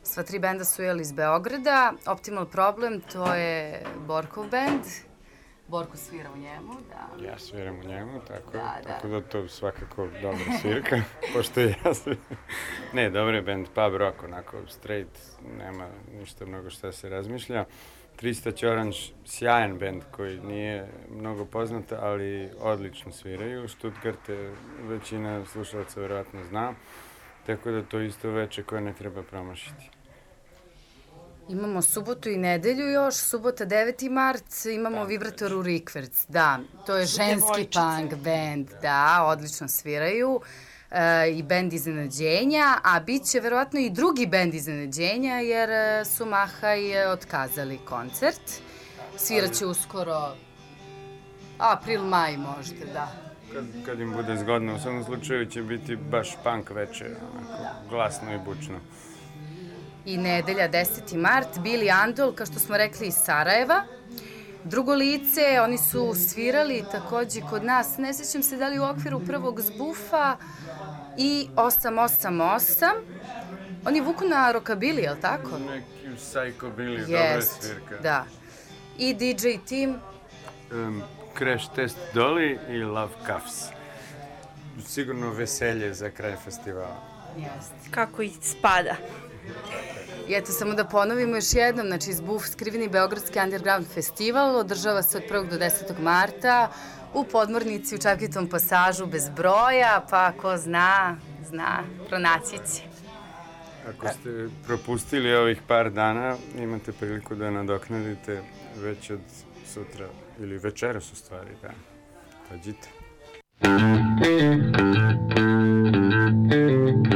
Sva tri benda su jeli iz Beograda. Optimal Problem, to je Borkov bend. Borko svira u njemu, da. Ja sviram u njemu, tako, Da, da. tako da to svakako dobra svirka, pošto ja sviram. Ne, dobar je band, pub rock, onako straight, nema ništa mnogo šta se razmišlja. 300 Orange, sjajan band koji nije mnogo poznat, ali odlično sviraju. Stuttgart je većina slušalaca verovatno zna, tako da to isto veče koje ne treba promašiti. Imamo subotu i nedelju još, subota 9. mart, imamo Vibrator u Rikverc, da, to je ženski devojčice. punk band, da, odlično sviraju e, i bend iznenađenja, a bit će verovatno i drugi bend iznenađenja jer e, su Mahaj e, otkazali koncert. Sviraće uskoro april, maj možda, da. Kad, kad im bude zgodno, u svakom slučaju će biti baš punk veče, onako, glasno i bučno. I nedelja 10. mart, Billy Andol, kao što smo rekli, iz Sarajeva. Drugo lice, oni su svirali takođe kod nas, ne sećam se da li u okviru prvog zbufa i 888. Oni vuku na rockabilly, je li tako? Neki psychobilly, dobra je Jest, svirka. da. I DJ Team, Um, Crash Test Dolly i Love Cuffs. Sigurno veselje za kraj festivala. Jeste. Kako i spada. I eto, samo da ponovimo još jednom, znači Zbuf Skriveni Beogradski underground festival održava se od 1. do 10. marta u podmornici u Čakitom pasažu bez broja, pa ko zna, zna, pronaći će. Ako ste propustili ovih par dana, imate priliku da nadoknadite već od sutra, ili večeras u stvari, da. Dođite. Superheroj!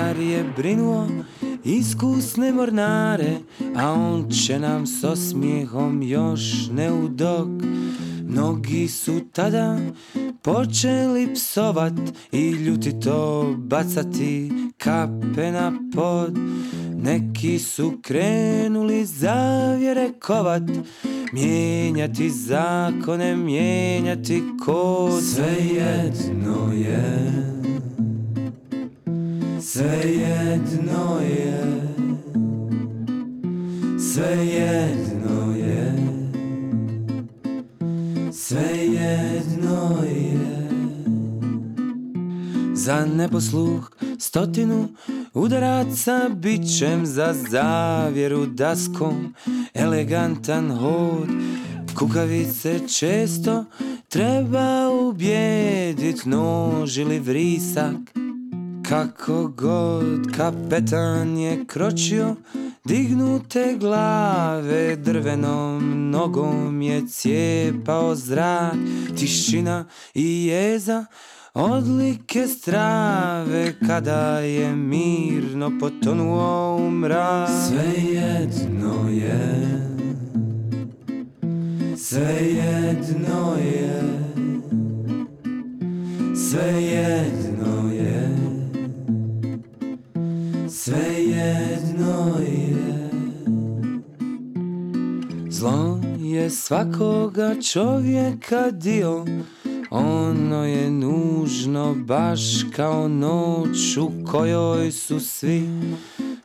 Vjetar je brinuo iskusne mornare, a on će nam s osmijehom još ne u dok. Mnogi su tada počeli psovat i ljutito bacati kape na pod. Neki su krenuli zavjere kovat, mijenjati zakone, mijenjati kod. Sve jedno je, sve jedno je, sve jedno je, sve jedno je. Za neposluh stotinu udaraca bićem za zavjeru daskom elegantan hod kukavice često treba ubjedit nož ili vrisak kako god kapetan je kročio dignute glave drvenom nogom je cijepao zrak. Tišina i jeza Odlike strave kada je mirno potonuo u mrak. Sve jedno je Sve jedno je Sve jedno je Sve jedno je. Zlo je svakoga čovjeka dio Ono je nužno baš kao noć u kojoj su svi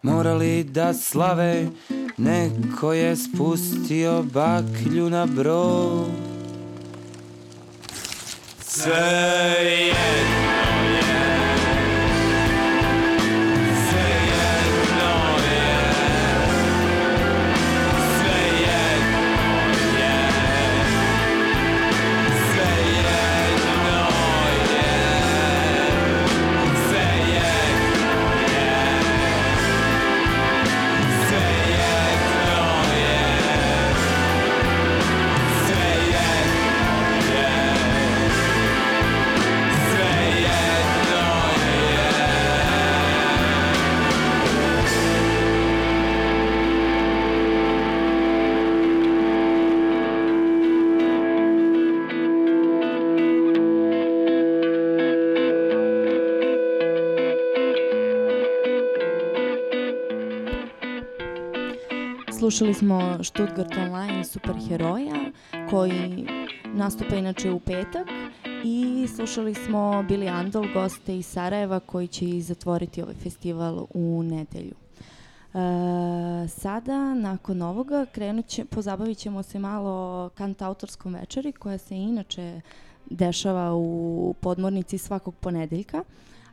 morali da slave. Neko je spustio baklju na brod. Sve jedno Slušali smo Stuttgart Online superheroja koji nastupa inače u petak i slušali smo Billy Andol, goste iz Sarajeva koji će i zatvoriti ovaj festival u nedelju. E, sada, nakon ovoga, krenut će, pozabavit ćemo se malo kantautorskom večeri koja se inače dešava u podmornici svakog ponedeljka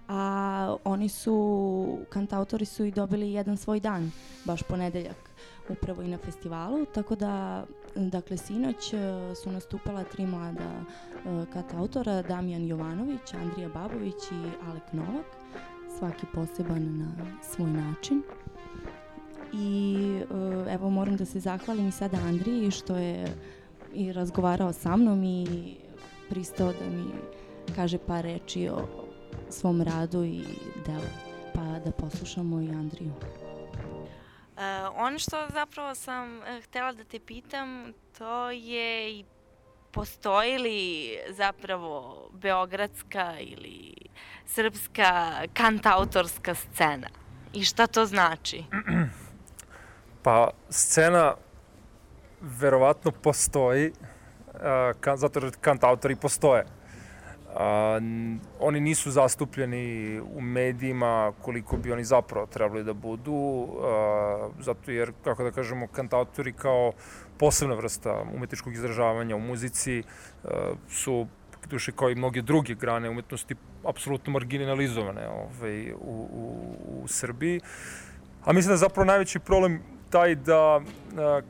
a oni su, kantautori su i dobili jedan svoj dan, baš ponedeljak upravo i na festivalu, tako da dakle sinoć e, su nastupala tri mlada uh, kat autora, Damjan Jovanović, Andrija Babović i Alek Novak, svaki poseban na svoj način. I uh, evo moram da se zahvalim i sada Andriji što je i razgovarao sa mnom i pristao da mi kaže par reči o svom radu i delu. Pa da poslušamo i Andriju. Uh, ono što zapravo sam uh, htela da te pitam, to je i postoji li zapravo beogradska ili srpska kantautorska scena? I šta to znači? Pa, scena verovatno postoji, uh, kan, zato jer kantautori postoje. A, oni nisu zastupljeni u medijima koliko bi oni zapravo trebali da budu, a, zato jer, kako da kažemo, kantautori kao posebna vrsta umetničkog izražavanja u muzici a, su duše kao i mnoge druge grane umetnosti, apsolutno marginalizovane ovaj, u, u, u Srbiji. A mislim da je zapravo najveći problem taj da a,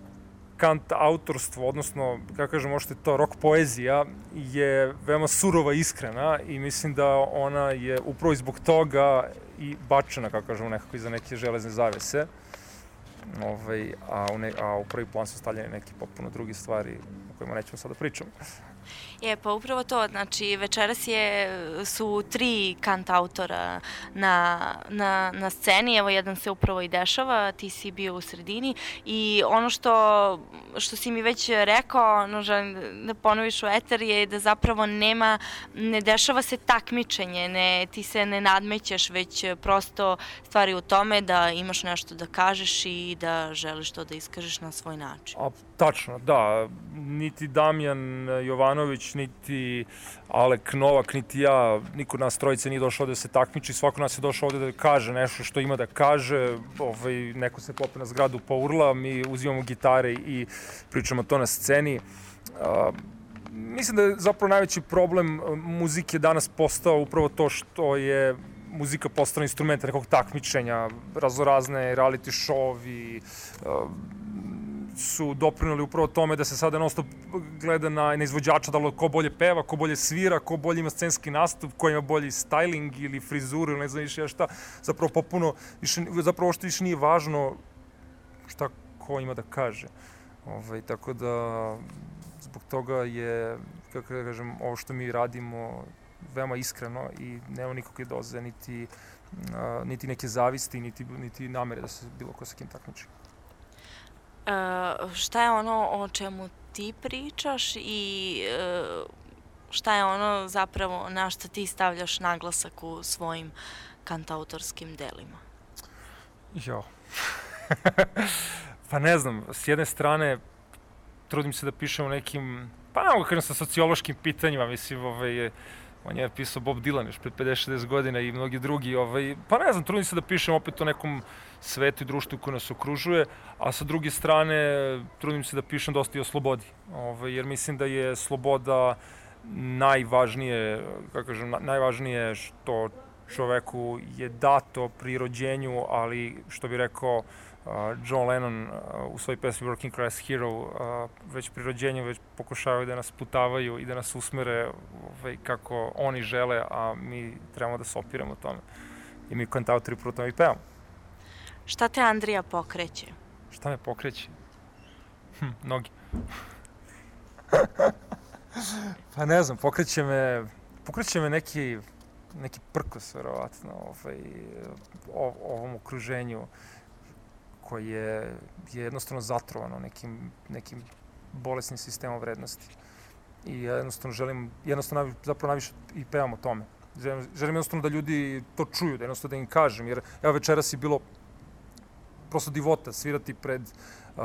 kant autorstvo, odnosno, kako kažem, možete to, rock poezija je veoma surova iskrena i mislim da ona je upravo zbog toga i bačena, kako kažemo, nekako iza neke železne zavese. Ovaj, a, u ne, a u prvi plan su stavljene neke potpuno drugi stvari o kojima nećemo sada pričamo. Je, pa upravo to, znači večeras je, su tri kant autora na, na, na sceni, evo jedan se upravo i dešava, ti si bio u sredini i ono što, što si mi već rekao, ono želim da ponoviš u eter je da zapravo nema, ne dešava se takmičenje, ne, ti se ne nadmećeš, već prosto stvari u tome da imaš nešto da kažeš i da želiš to da iskažeš na svoj način. A, tačno, da. Niti Damjan Jovanović, niti Alek Novak, niti ja, niko nas trojice nije došao ovde da se takmiči, svako nas je došao ovde da kaže nešto što ima da kaže, ovaj, neko se pope na zgradu pa urla, mi uzimamo gitare i pričamo to na sceni. A, mislim da je zapravo najveći problem muzike danas postao upravo to što je muzika postala instrument nekog takmičenja, razorazne reality show-ovi, su doprinuli upravo tome da se sada non stop gleda na, na izvođača da li ko bolje peva, ko bolje svira, ko bolje ima scenski nastup, ko ima bolji styling ili frizuru ili ne znam više šta. Zapravo popuno, više, zapravo što više nije važno šta ko ima da kaže. Ovaj, tako da zbog toga je, kako da kažem, ovo što mi radimo veoma iskreno i nema nikakve doze, niti, niti neke zavisti, niti, niti namere da se bilo ko sa kim takmiči. Uh, šta je ono o čemu ti pričaš i uh, šta je ono zapravo na što ti stavljaš naglasak u svojim kantautorskim delima? Jo. pa ne znam, s jedne strane trudim se da pišem o nekim, pa ne mogu kažem sa sociološkim pitanjima, mislim, ovaj, on je pisao Bob Dylan još pred 50-60 godina i mnogi drugi, ovaj, pa ne znam, trudim se da pišem opet o nekom svetu i društvu koje nas okružuje, a sa druge strane trudim se da pišem dosta i o slobodi, ovaj, jer mislim da je sloboda najvažnije, kako kažem, najvažnije što čoveku je dato pri rođenju, ali što bi rekao John Lennon u svojoj pesmi Working Class Hero već pri rođenju već pokušavaju da nas putavaju i da nas usmere ovaj, kako oni žele, a mi trebamo da se opiramo tome. I mi kantautori tome i pevamo. Šta te Andrija pokreće? Šta me pokreće? Hm, nogi. pa ne znam, pokreće me, pokreće me neki, neki prkos, verovatno, ovaj, o, ovom okruženju koje je, je jednostavno zatrovano nekim, nekim bolesnim sistemom vrednosti. I ja jednostavno želim, jednostavno zapravo najviše i pevam o tome. Želim, želim jednostavno da ljudi to čuju, da jednostavno da im kažem, jer evo večeras je bilo prosto divota svirati pred uh,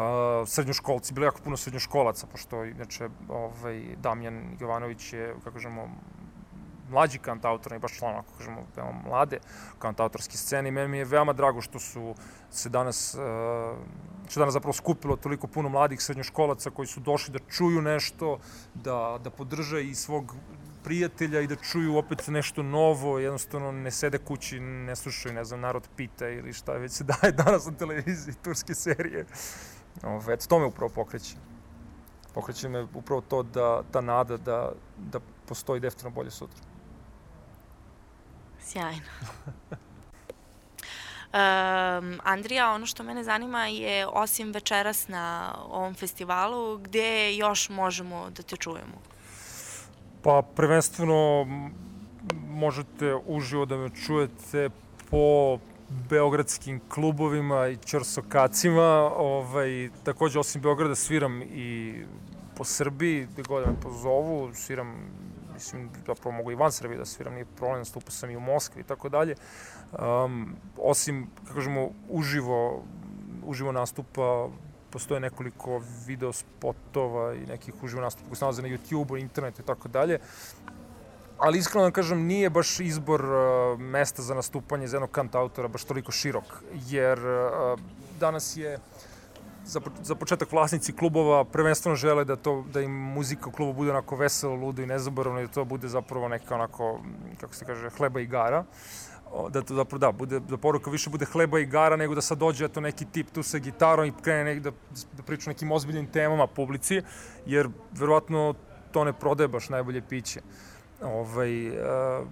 srednjoškolci, bilo jako puno srednjoškolaca, pošto inače ovaj, Damjan Jovanović je, kako kažemo, mlađi kantautor, ne baš član, ako kažemo, veoma mlade kantautorske scene i meni mi je veoma drago što su se danas, uh, što danas zapravo skupilo toliko puno mladih srednjoškolaca koji su došli da čuju nešto, da, da podrže i svog prijatelja i da čuju opet nešto novo, jednostavno ne sede kući, ne slušaju, ne znam, narod pita ili šta već se daje danas na televiziji, turske serije. Ove, eto, to me upravo pokreće. Pokreće me upravo to da, ta nada da, da postoji definitivno bolje sutra. Sjajno. Um, Andrija, ono što mene zanima je, osim večeras na ovom festivalu, gde još možemo da te čujemo? Pa, prvenstveno možete uživo da me čujete po beogradskim klubovima i čorsokacima. Ovaj, takođe, osim Beograda, sviram i po Srbiji, gde god me pozovu, sviram mislim, zapravo mogu i van Srbije da sviram, nije problem, stupa sam i u Moskvi i tako dalje. Um, osim, kako kažemo, uživo, uživo nastupa, postoje nekoliko video spotova i nekih uživo nastupa koji se nalaze na YouTube-u, internetu i tako dalje. Ali iskreno da kažem, nije baš izbor uh, mesta za nastupanje za jednog kant autora baš toliko širok, jer uh, danas je za, za početak vlasnici klubova prvenstveno žele da to da im muzika u klubu bude onako veselo, ludo i nezaboravno i da to bude zapravo neka onako kako se kaže hleba i igara. O, da to zapravo da bude da poruka više bude hleba i igara nego da sad dođe eto neki tip tu sa gitarom i krene nek, da, da priča o nekim ozbiljnim temama publici jer verovatno to ne prodaje baš najbolje piće. Ovaj, e,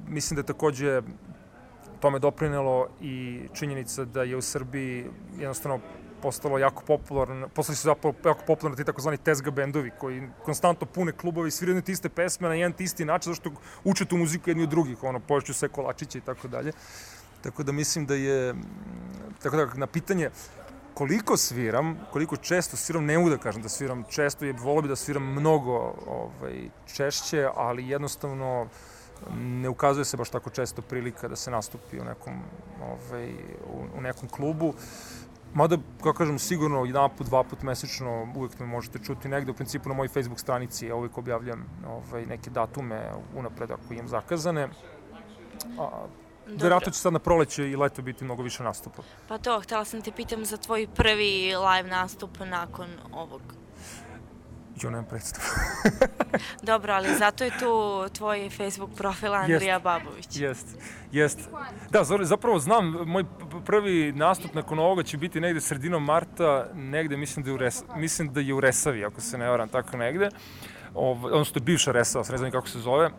mislim da je takođe tome doprinelo i činjenica da je u Srbiji jednostavno postalo jako popularno, postali su zapravo jako popularni ti takozvani tezga bendovi koji konstantno pune klubove i sviraju te iste pesme na jedan te isti način zašto uče tu muziku jedni od drugih, ono, poješću sve kolačiće i tako dalje. Tako da mislim da je, mm, tako da na pitanje koliko sviram, koliko često sviram, ne mogu da kažem da sviram često, jer volio bi da sviram mnogo ovaj, češće, ali jednostavno ne ukazuje se baš tako često prilika da se nastupi u nekom, ovaj, u, u nekom klubu. Mada, kako kažem, sigurno jedan put, dva put mesečno uvek me možete čuti negde. U principu na mojoj Facebook stranici ja uvek objavljam ovaj, neke datume unapred ako imam zakazane. A, verovatno će sad na proleće i leto biti mnogo više nastupa. Pa to, htela sam te pitam za tvoj prvi live nastup nakon ovog. Jo, nemam predstavu. Dobro, ali zato je tu tvoj Facebook profil Andrija Jest. Babović. Jest, jest. Da, zapravo znam, moj prvi nastup nakon ovoga će biti negde sredinom marta, negde mislim da je u, Res, mislim da je u Resavi, ako se ne varam, tako negde. Ov, odnosno, to je bivša Resava, ni kako se zove.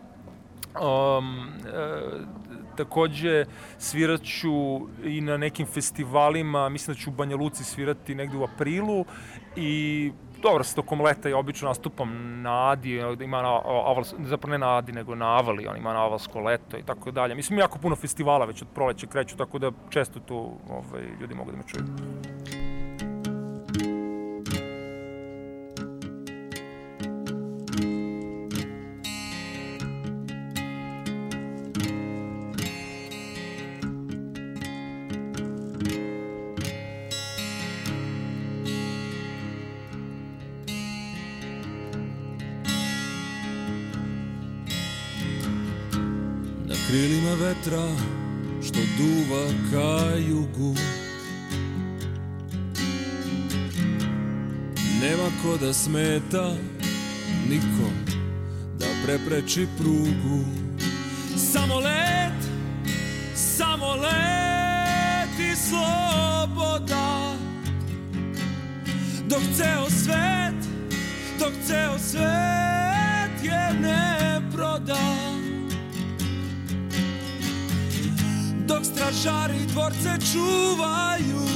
Um, e, takođe sviraću i na nekim festivalima, mislim da ću u Banja Luci svirati negde u aprilu i dobro, sa tokom leta ja obično nastupam na Adi, ima na, aval, zapravo ne na Adi, nego na Avali, on ima na Avalsko leto i tako dalje. Mislim, jako puno festivala već od proleća kreću, tako da često tu ovaj, ljudi mogu da me čuju. Vetra što duva ka jugu Nema ko da smeta nikom da prepreči prugu. Samo let, samo let i sloboda. Dok ceo svet, dok ceo svet je ne Dok stražari dvorce čuvaju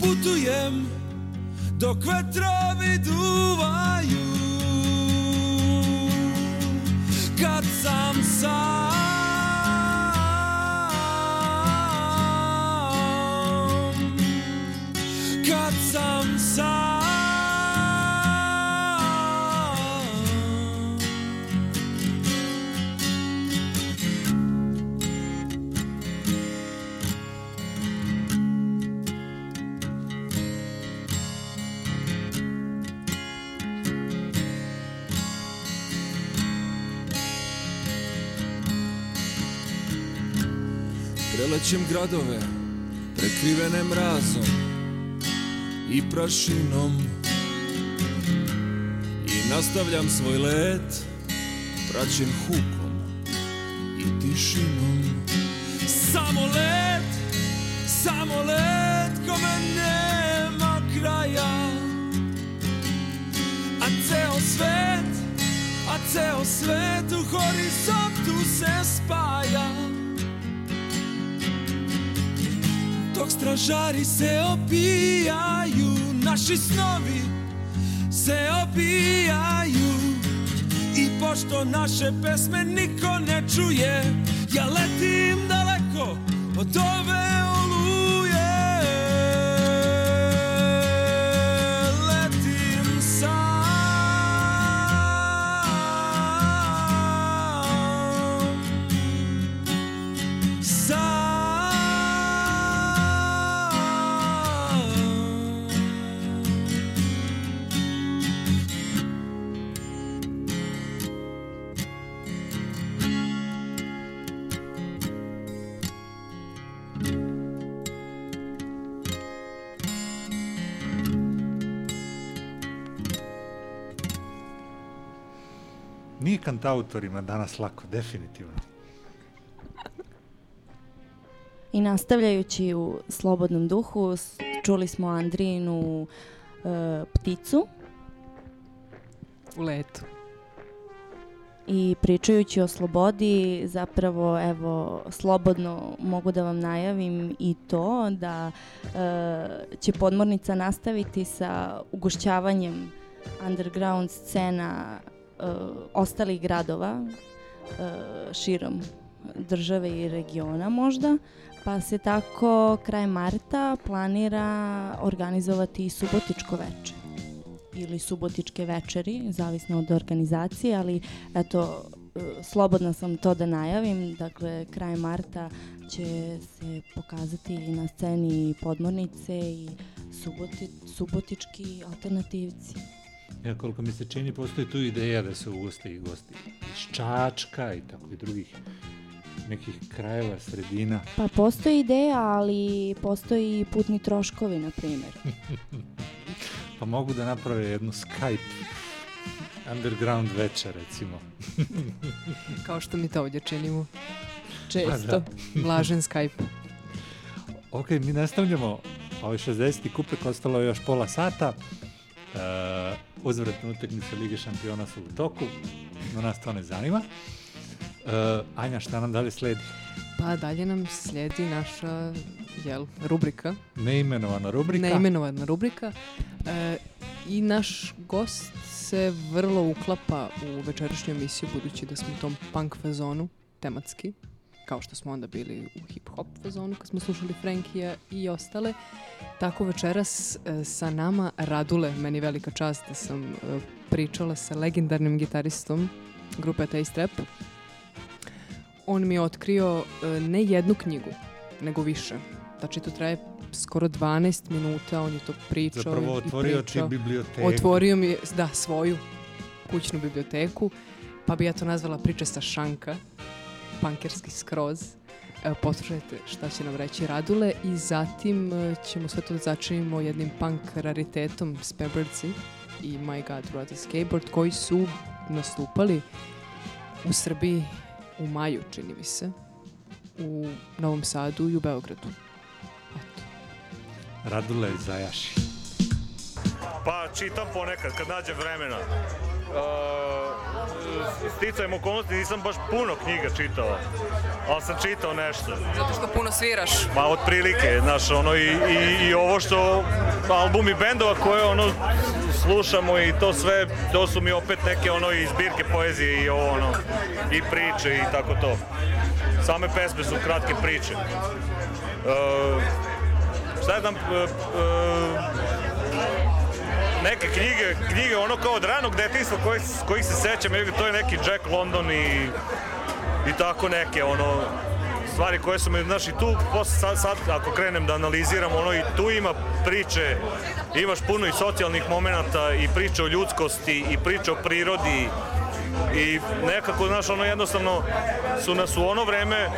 Putujem dok vetrovi duvaju. Kad sam sam Kad sam sam Prelećem gradove prekrivene mrazom i prašinom. I nastavljam svoj let praćen hukom i tišinom. Samo let, samo let kome nema kraja. A ceo svet, a ceo svet u horizontu se spaja stražari se opijaju, naši snovi se opijaju. I pošto naše pesme niko ne čuje, ja letim daleko od ove Nije kantautorima danas lako, definitivno. I nastavljajući u slobodnom duhu, čuli smo Andrijinu e, pticu U letu. i pričajući o slobodi, zapravo evo slobodno mogu da vam najavim i to da e, će podmornica nastaviti sa ugošćavanjem underground scena ostalih gradova e, širom države i regiona možda, pa se tako kraj marta planira organizovati subotičko veče ili subotičke večeri, zavisno od organizacije, ali eto, e, slobodna sam to da najavim, dakle, kraj marta će se pokazati na sceni podmornice i suboti, subotički alternativci. Ja, koliko mi se čini, postoji tu ideja da se ugoste i gosti iz Čačka i tako i drugih nekih krajeva, sredina. Pa postoji ideja, ali postoji i putni troškovi, na primjer. Pa mogu da naprave jednu Skype underground večer, recimo. Kao što mi to ovdje činimo. Pa Često. da. Blažen Skype. Ok, mi nastavljamo ovaj 60. kupek, ostalo je još pola sata. Uh, uzvratne utakmice Lige šampiona su u toku, no nas to ne zanima. Uh, Anja, šta nam dalje sledi? Pa dalje nam slijedi naša jel, rubrika. Neimenovana rubrika. Neimenovana rubrika. E, I naš gost se vrlo uklapa u večerašnju emisiju budući da smo u tom punk fazonu tematski kao što smo onda bili u hip-hop fazonu kad smo slušali Frankija i ostale. Tako večeras e, sa nama Radule, meni velika čast da sam e, pričala sa legendarnim gitaristom grupe Taste Rap. On mi je otkrio e, ne jednu knjigu, nego više. Znači to traje skoro 12 minuta, on je to pričao Zapravo i otvorio ti pričao. biblioteku. Otvorio mi, da, svoju kućnu biblioteku, pa bi ja to nazvala priče sa šanka, pankerski skroz. Evo, poslušajte šta će nam reći Radule i zatim e, ćemo sve to da začinimo jednim punk raritetom Speberci i My God Brother Skateboard koji su nastupali u Srbiji u maju, čini mi se, u Novom Sadu i u Beogradu. Radule Zajaši. Pa čitam ponekad kad nađem vremena. Uh, sticajem okolnosti nisam baš puno knjiga čitao, ali sam čitao nešto. Zato što puno sviraš. Ma otprilike, znaš, ono i, i, i ovo što albumi bendova koje ono slušamo i to sve, to su mi opet neke ono i zbirke poezije i ovo ono, i priče i tako to. Same pesme su kratke priče. Uh, šta je znam, uh, uh, neke knjige, knjige ono kao od ranog detinjstva koji, kojih se sećam, to je neki Jack London i, i tako neke ono stvari koje su me, znaš, i tu posle sad, sad ako krenem da analiziram, ono i tu ima priče, imaš puno i socijalnih momenata i priče o ljudskosti i priče o prirodi i nekako, znaš, ono jednostavno su nas u ono vreme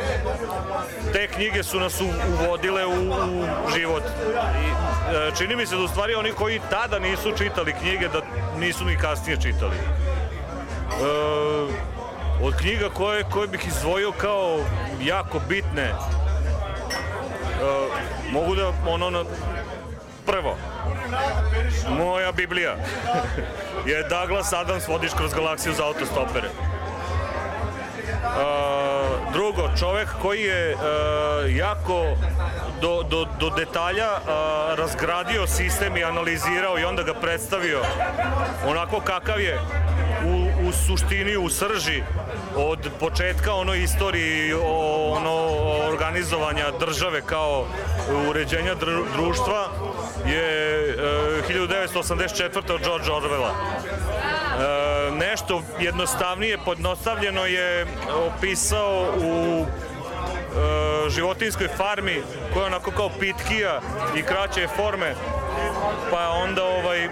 te knjige su nas uvodile u, u život. I, e, čini mi se da u stvari oni koji tada nisu čitali knjige, da nisu ni kasnije čitali. E, od knjiga koje, koje bih izdvojio kao jako bitne, e, mogu da, ono, na, prvo, moja Biblija je Douglas Adams Vodiš kroz galaksiju za autostopere. Uh, drugo, čovek koji je uh, jako do, do, do detalja uh, razgradio sistem i analizirao i onda ga predstavio onako kakav je suštini, u srži od početka ono istoriji ono organizovanja države kao uređenja dru- društva je uh, 1984. od George Orwella. E, nešto jednostavnije podnostavljeno je opisao u e, životinskoj farmi koja je onako kao pitkija i kraće forme pa onda ovaj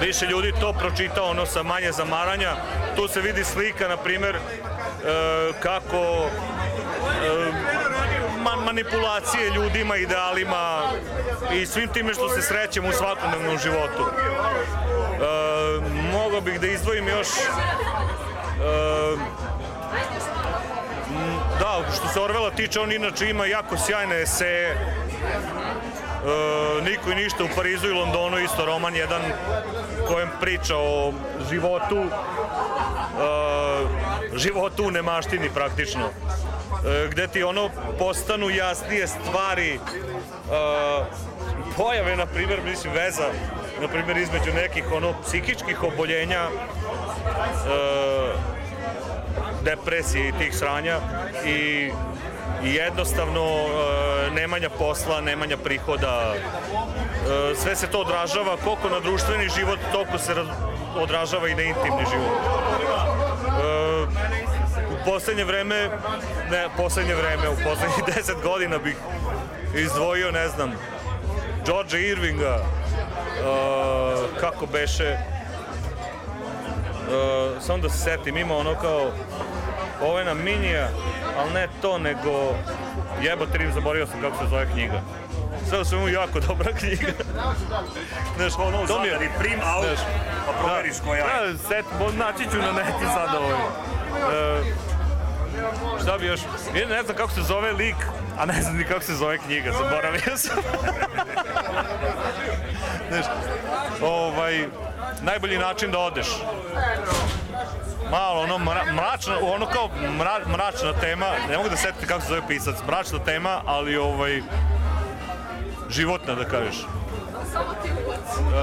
više ljudi to pročitao ono sa manje zamaranja tu se vidi slika na primer e, kako e, ma- manipulacije ljudima, idealima i svim time što se srećemo u svakodnevnom životu. E, mogao bih da izdvojim još m, da, što se Orvela tiče, on inače ima jako sjajne eseje. E, Niko i ništa u Parizu i Londonu, isto roman jedan kojem priča o životu, e, životu u nemaštini praktično. E, gde ti ono postanu jasnije stvari, pojave, na primjer, mislim, veza, na primjer, između nekih ono psihičkih oboljenja, depresije i tih sranja i i jednostavno e, nemanja posla, nemanja prihoda, e, sve se to odražava koliko na društveni život, toliko se odražava i na intimni život. E, u poslednje vreme, ne, poslednje vreme, u poslednjih deset godina bih izdvojio, ne znam, George Irvinga, kako beše, samo da se setim, ima ono kao ovo je na minija, ali ne to, nego jebote rim, zaboravio sam kako se zove knjiga. Sve u svemu jako dobra knjiga. Znaš, ono to mi je- prim out, znaš, pa proveriš da, koja je. Da, set, bo, naći ću na netu sad ovaj. Uh, šta bi još, ja ne znam kako se zove lik, a ne znam ni kako se zove knjiga, zaboravio sam. Znaš, ovaj, najbolji način da odeš. Malo ono mra, mračna, ono kao mra, mračna tema, ne mogu da setiti kako se zove pisac, mračna tema, ali ovaj, životna da kažeš. Uh,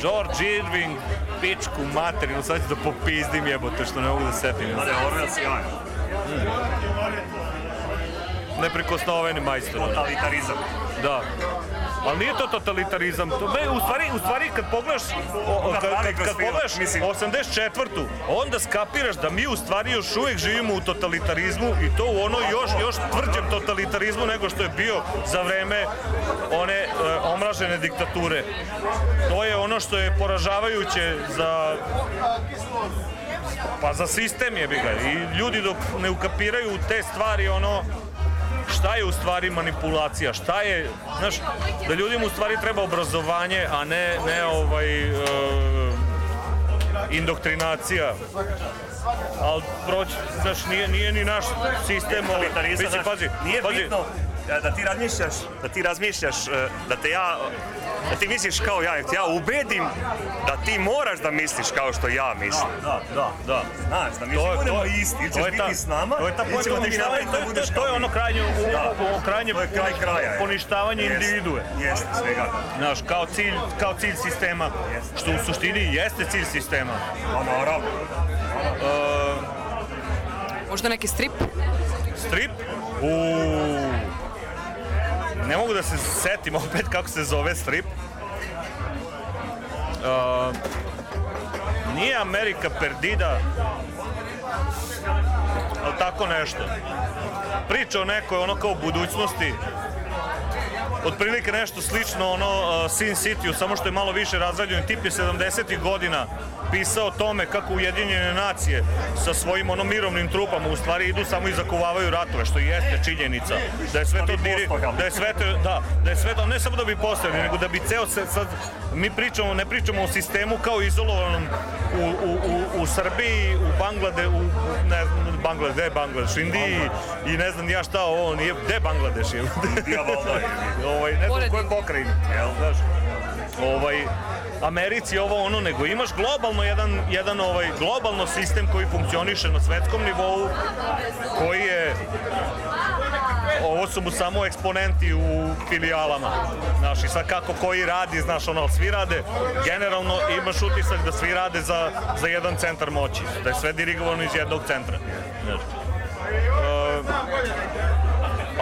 George Irving, pičku materinu, sad ću da popizdim jebote što ne mogu da setim. Da, Orwell sjajan. Neprikosnoveni majstor. Totalitarizam. Da. Ali nije to totalitarizam. To, ne, u stvari, u stvari kad pogledaš, o, o, kad, kad, kad pogledaš 84. onda skapiraš da mi u stvari još uvijek živimo u totalitarizmu i to u ono još, još tvrđem totalitarizmu nego što je bio za vreme one e, omražene diktature. To je ono što je poražavajuće za pa za sistem je ga. I ljudi dok ne ukapiraju te stvari, ono, šta je u stvari manipulacija, šta je, znaš, da ljudima u stvari treba obrazovanje, a ne, ne ovaj, e, indoktrinacija. Ali proći, znaš, nije, nije ni naš sistem, ovaj, Totalitarizam, mislim, pazi, nije pazi, bitno da ti razmišljaš, da ti razmišljaš, e, da te ja, da ti misliš kao ja, nek te ja ubedim da ti moraš da misliš kao što ja mislim. Da, da, da. Znaš, da mi To budemo to je- isti, ili to ćeš biti s nama, to je ta ili poenta ćemo ti napraviti da to je- budeš to kao je ono krajnje, Da. u- u- krajnje To je kraj kraja. je. poništavanje Jeste, individue. Jeste, svega. Znaš, kao cilj, kao cilj sistema, što u suštini jeste cilj sistema. Pa naravno. Uh, Možda neki strip? strip? Uuu. Ne mogu da se setim opet kako se zove strip. Uh, nije Amerika Perdida, ali tako nešto. Priča o nekoj ono kao budućnosti, otprilike nešto slično ono uh, Sin City, samo što je malo više razrađeno. Tip je 70. godina pisao o tome kako Ujedinjene nacije sa svojim ono mirovnim trupama u stvari idu samo i zakuvavaju ratove, što i jeste činjenica. Da je sve to diri, da je sve to, da, da je sve to ne samo da bi postojali, nego da bi ceo se sad mi pričamo, ne pričamo o sistemu kao izolovanom u, u, u, u Srbiji, u Banglade, u ne znam, Bangladeš, gde je Bangladeš, u Indiji i ne znam ja šta ovo, nije, gde je Bangladeš je? Indija ovaj, ne znam u kojoj pokrajini, jel, znaš, ovaj, Americi ovo ono, nego imaš globalno jedan, jedan ovaj, globalno sistem koji funkcioniše na svetskom nivou, koji je ovo su mu samo eksponenti u filijalama. Znaš, i sad kako koji radi, znaš, ono, svi rade, generalno imaš utisak da svi rade za, za jedan centar moći, da je sve dirigovano iz jednog centra. Znaš. E,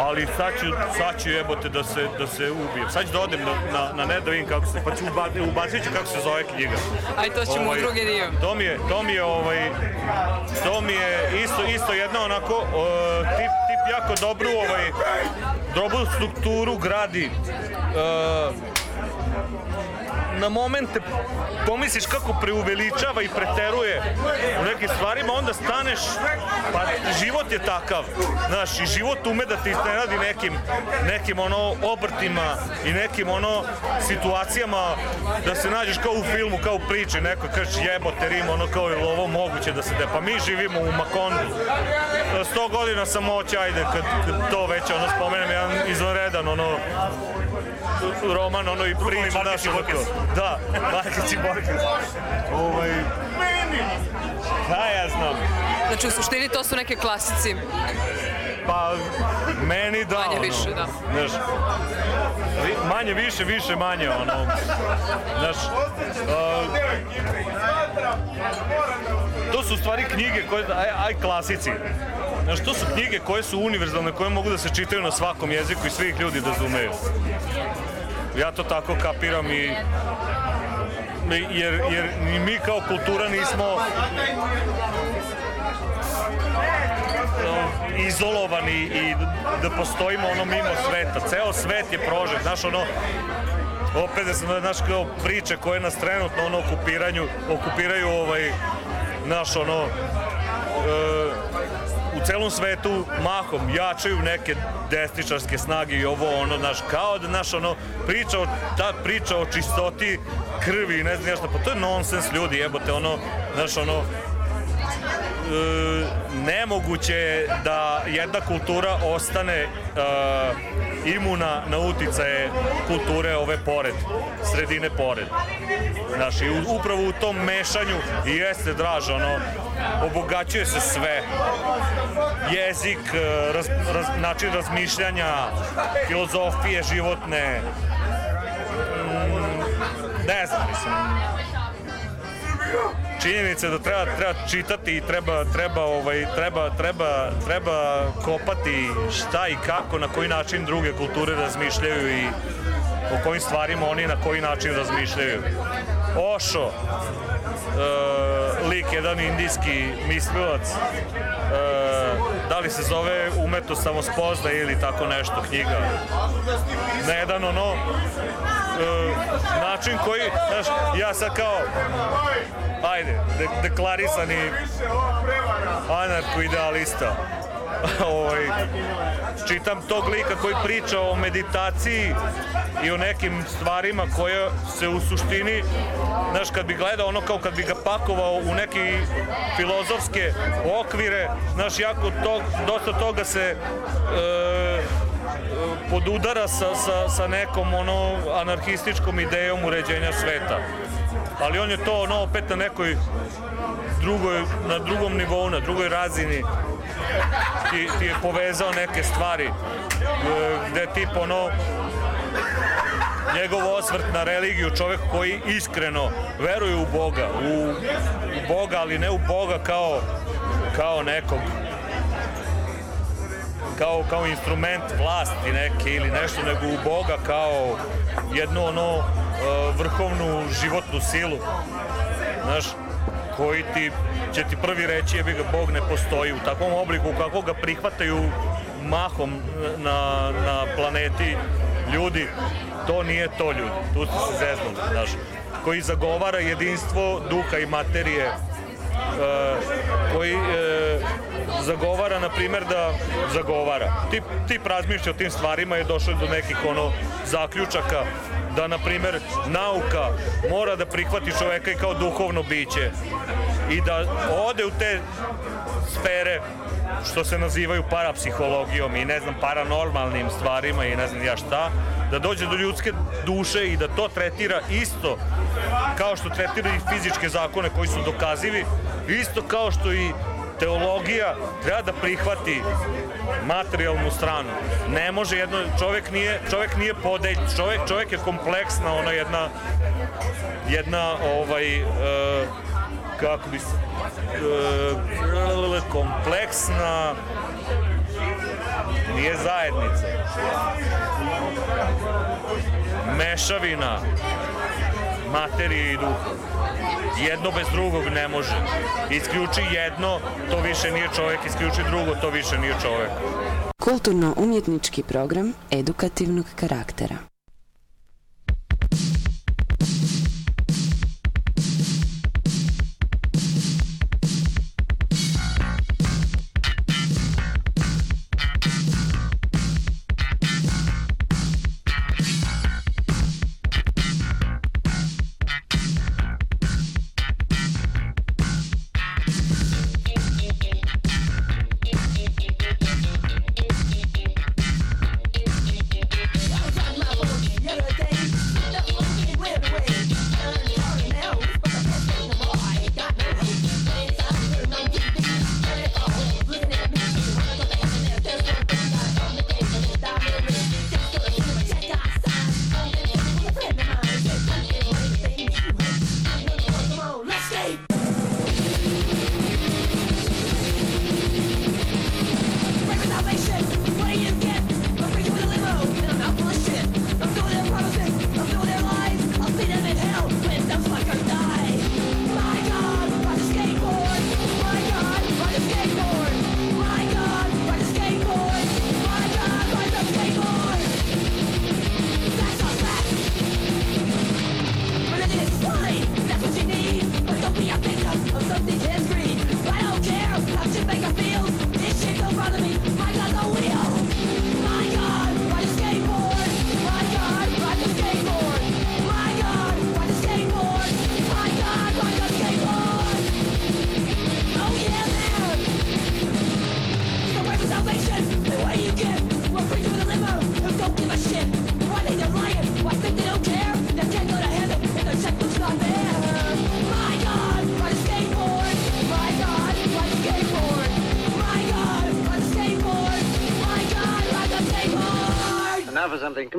ali sad ću, sad ću jebote da se, da se ubijem. Sad ću da odem na, na, na net da vidim kako se, pa ću uba, ubacit ću kako se zove knjiga. Aj, to ćemo u drugi dio. To mi je, to mi je, ovaj, to mi je isto, isto jedna onako, uh, tip, tip jako dobru, ovaj, dobru strukturu gradi. Uh, na momente pomisliš kako preuveličava i preteruje u nekim stvarima onda staneš, pa život je takav, znaš, i život ume da ti iznenadi nekim, nekim ono obrtima i nekim ono situacijama da se nađeš kao u filmu, kao u priči, neko kaže jebote Rim, ono kao je ovo moguće da se de, pa mi živimo u Makondu, 100 godina samoće, ajde, kad to već ono spomenem, jedan izvanredan ono roman, ono i priča naš, ono kao, da, Markić i Borkes. Ovaj, da, ja znam. Znači, u suštini to su neke klasici. Pa, meni da, Manje ono, više, da. Znaš, manje više, više manje, ono, znaš, uh, to su u stvari knjige koje, aj, aj klasici, znaš, to su knjige koje su univerzalne, koje mogu da se čitaju na svakom jeziku i svih ljudi da razumeju. Ja to tako kapiram i jer, jer mi kao kultura nismo izolovani i da postojimo ono mimo sveta. Ceo svet je prožet, znaš ono, opet da sam, znaš, kao priče koje nas trenutno ono okupiranju, okupiraju ovaj, naš ono, e, celom svetu mahom jačaju neke desničarske snage i ovo ono, znaš, kao da, znaš, ono, priča o, ta priča o čistoti krvi i ne znam nešto, pa to je nonsens ljudi, jebote, ono, znaš, ono, e, nemoguće je da jedna kultura ostane e, imuna na uticaje kulture ove pored, sredine pored. Znaš, i upravo u tom mešanju jeste draž, ono, obogaćuje se sve. Jezik, e, raz, raz, način razmišljanja, filozofije životne, mm, ne znam, mislim, činjenica je da treba treba čitati i treba treba ovaj treba treba treba kopati šta i kako na koji način druge kulture razmišljaju i o kojim stvarima oni na koji način razmišljaju. Ošo, e, lik jedan indijski mislilac, e, da li se zove umetnost samospoznaje ili tako nešto knjiga. Na jedan ono e, način koji, znaš, ja sad kao ajde, de, deklarisani anarko-idealista. ovaj, čitam tog lika koji priča o meditaciji i o nekim stvarima koje se u suštini, znaš, kad bi gledao ono kao kad bi ga pakovao u neki filozofske okvire, znaš, jako to, dosta toga se e, podudara sa, sa, sa nekom ono anarhističkom idejom uređenja sveta. Ali on je to ono opet na nekoj drugoj, na drugom nivou, na drugoj razini ti, ti je povezao neke stvari e, gde tip ono njegov osvrt na religiju, čovek koji iskreno veruje u Boga, u, u Boga, ali ne u Boga kao, kao nekog kao, kao instrument vlasti neke ili nešto, nego u Boga kao jednu ono e, vrhovnu životnu silu. Znaš, koji ti će ti prvi reći jebi ga Bog ne postoji u takvom obliku kako ga prihvataju mahom na, na planeti ljudi. To nije to ljudi, tu ste se zeznuli, znaš. Koji zagovara jedinstvo duha i materije, koji e, zagovara, na primjer, da zagovara. Tip, tip razmišlja o tim stvarima je došao do nekih ono zaključaka da, na primjer, nauka mora da prihvati čoveka i kao duhovno biće i da ode u te sfere što se nazivaju parapsihologijom i ne znam paranormalnim stvarima i ne znam ja šta, da dođe do ljudske duše i da to tretira isto kao što tretira i fizičke zakone koji su dokazivi, isto kao što i teologija treba da prihvati materijalnu stranu. Ne može jedno, čovjek nije, čovjek nije podelj, čovjek, čovjek je kompleksna, ona jedna, jedna, ovaj, e, kako bi e, kompleksna, nije zajednica. Mešavina materije i duha. Jedno bez drugog ne može. Isključi jedno, to više nije čovjek, isključi drugo, to više nije čovjek. Kulturno-umjetnički program edukativnog karaktera.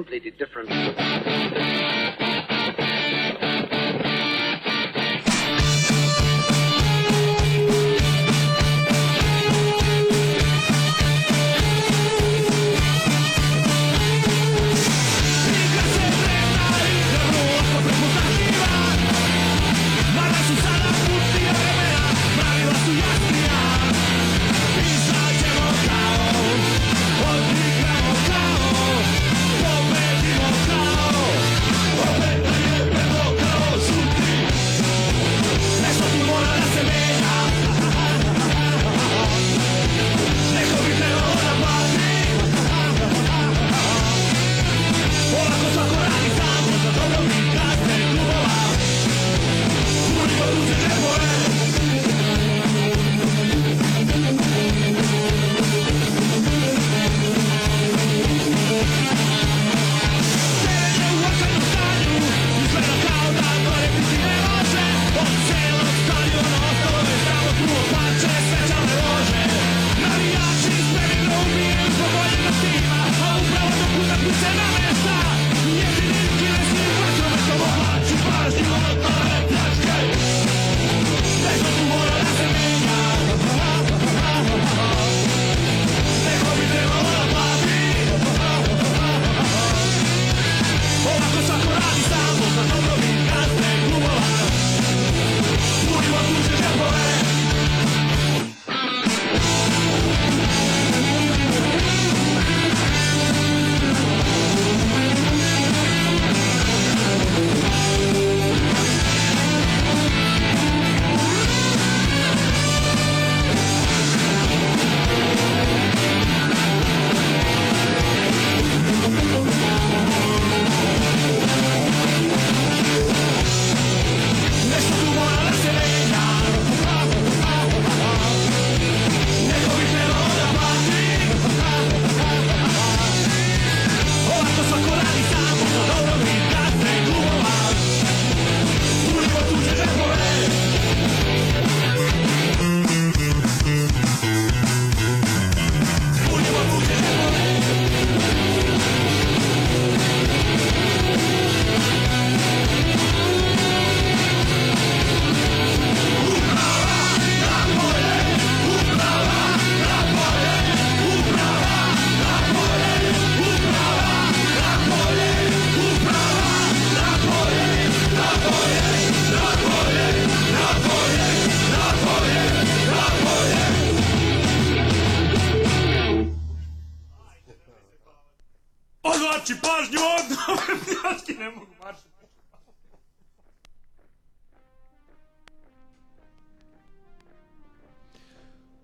Completely different.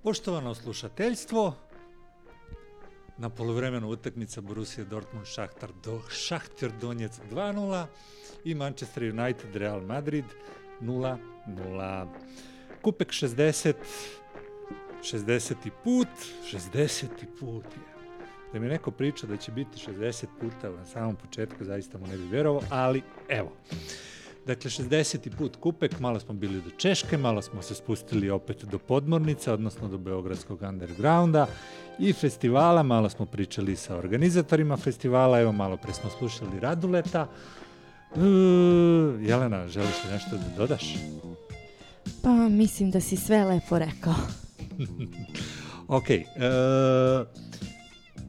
Poštovano slušateljstvo, na polovremenu utakmica Borussia Dortmund Šahtar do Šahtar Donjec 2:0 i Manchester United Real Madrid 0:0. Kupek 60 60. put, 60. put je. Da mi neko priča da će biti 60 puta na samom početku, zaista mu ne bi verovao, ali evo. Dakle, 60. put Kupek, malo smo bili do Češke, malo smo se spustili opet do Podmornica, odnosno do Beogradskog undergrounda i festivala, malo smo pričali sa organizatorima festivala, evo malo pre smo slušali Raduleta. E, Jelena, želiš li nešto da dodaš? Pa mislim da si sve lepo rekao. ok, e,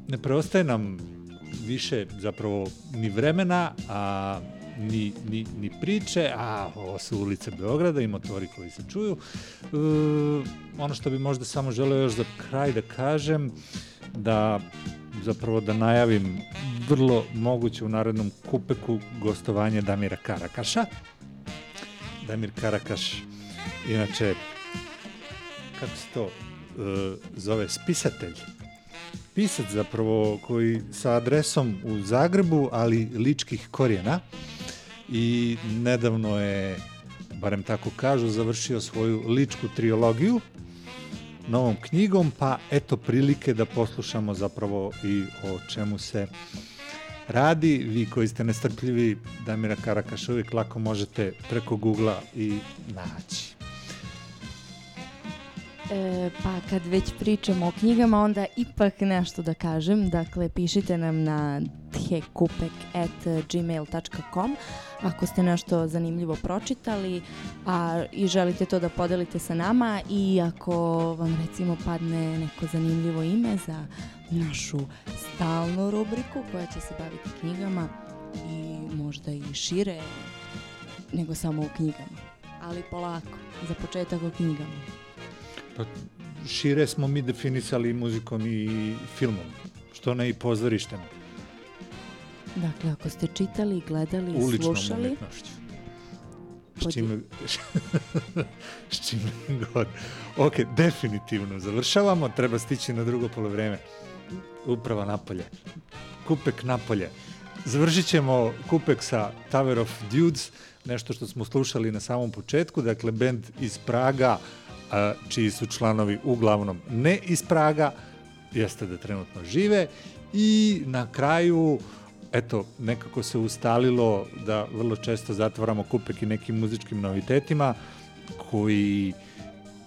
ne preostaje nam više zapravo ni vremena, a ni, ni, ni priče, a ovo su ulice Beograda i motori koji se čuju. E, ono što bi možda samo želeo još za kraj da kažem, da zapravo da najavim vrlo moguće u narednom kupeku gostovanje Damira Karakaša. Damir Karakaš, inače, kako se to e, zove, spisatelj. Pisac zapravo koji sa adresom u Zagrebu, ali ličkih korijena i nedavno je, barem tako kažu, završio svoju ličku triologiju novom knjigom, pa eto prilike da poslušamo zapravo i o čemu se radi. Vi koji ste nestrpljivi, Damira Karakaša uvijek lako možete preko Google-a i naći. E, pa kad već pričamo o knjigama, onda ipak nešto da kažem. Dakle, pišite nam na thekupek.gmail.com ako ste nešto zanimljivo pročitali a, i želite to da podelite sa nama i ako vam recimo padne neko zanimljivo ime za našu stalnu rubriku koja će se baviti knjigama i možda i šire nego samo u knjigama. Ali polako, za početak o knjigama. Pa, šire smo mi definisali muzikom i filmom, što ne i pozorištem, Dakle, ako ste čitali, gledali, uličnom slušali, umetnošću. S čime, s čime god. Ok, definitivno završavamo, treba stići na drugo polovreme. Uprava napolje. Kupek napolje. Završit ćemo Kupek sa Tower of Dudes, nešto što smo slušali na samom početku, dakle band iz Praga, a, čiji su članovi uglavnom ne iz Praga, jeste da trenutno žive i na kraju eto, nekako se ustalilo da vrlo često zatvaramo kupek i nekim muzičkim novitetima koji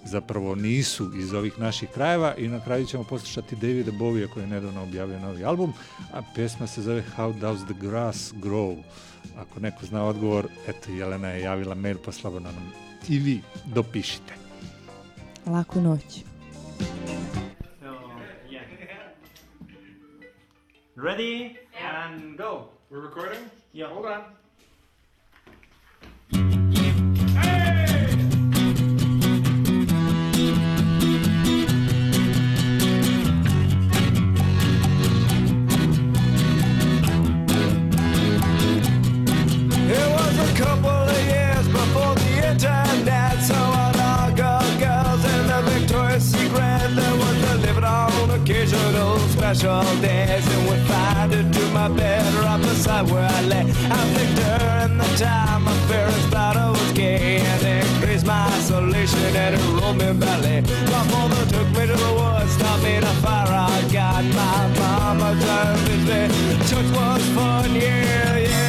zapravo nisu iz ovih naših krajeva i na kraju ćemo poslušati Davida Bovija koji je nedavno objavio novi album, a pesma se zove How Does the Grass Grow. Ako neko zna odgovor, eto, Jelena je javila mail, pa slobodno nam i vi dopišite. Laku noć. Ready and go. We're recording? Yeah. Hold on. It was a couple of years before the internet, special days, and would find her to my bed right beside where I lay. I flicked her in the time my parents thought I was gay, and increased my isolation and it rolled me belly. My mother took me to the woods, taught me to fire I got My mama turned me. Church was fun, yeah, yeah.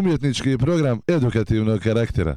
Kulturno-umjetnički program edukativnog karaktera.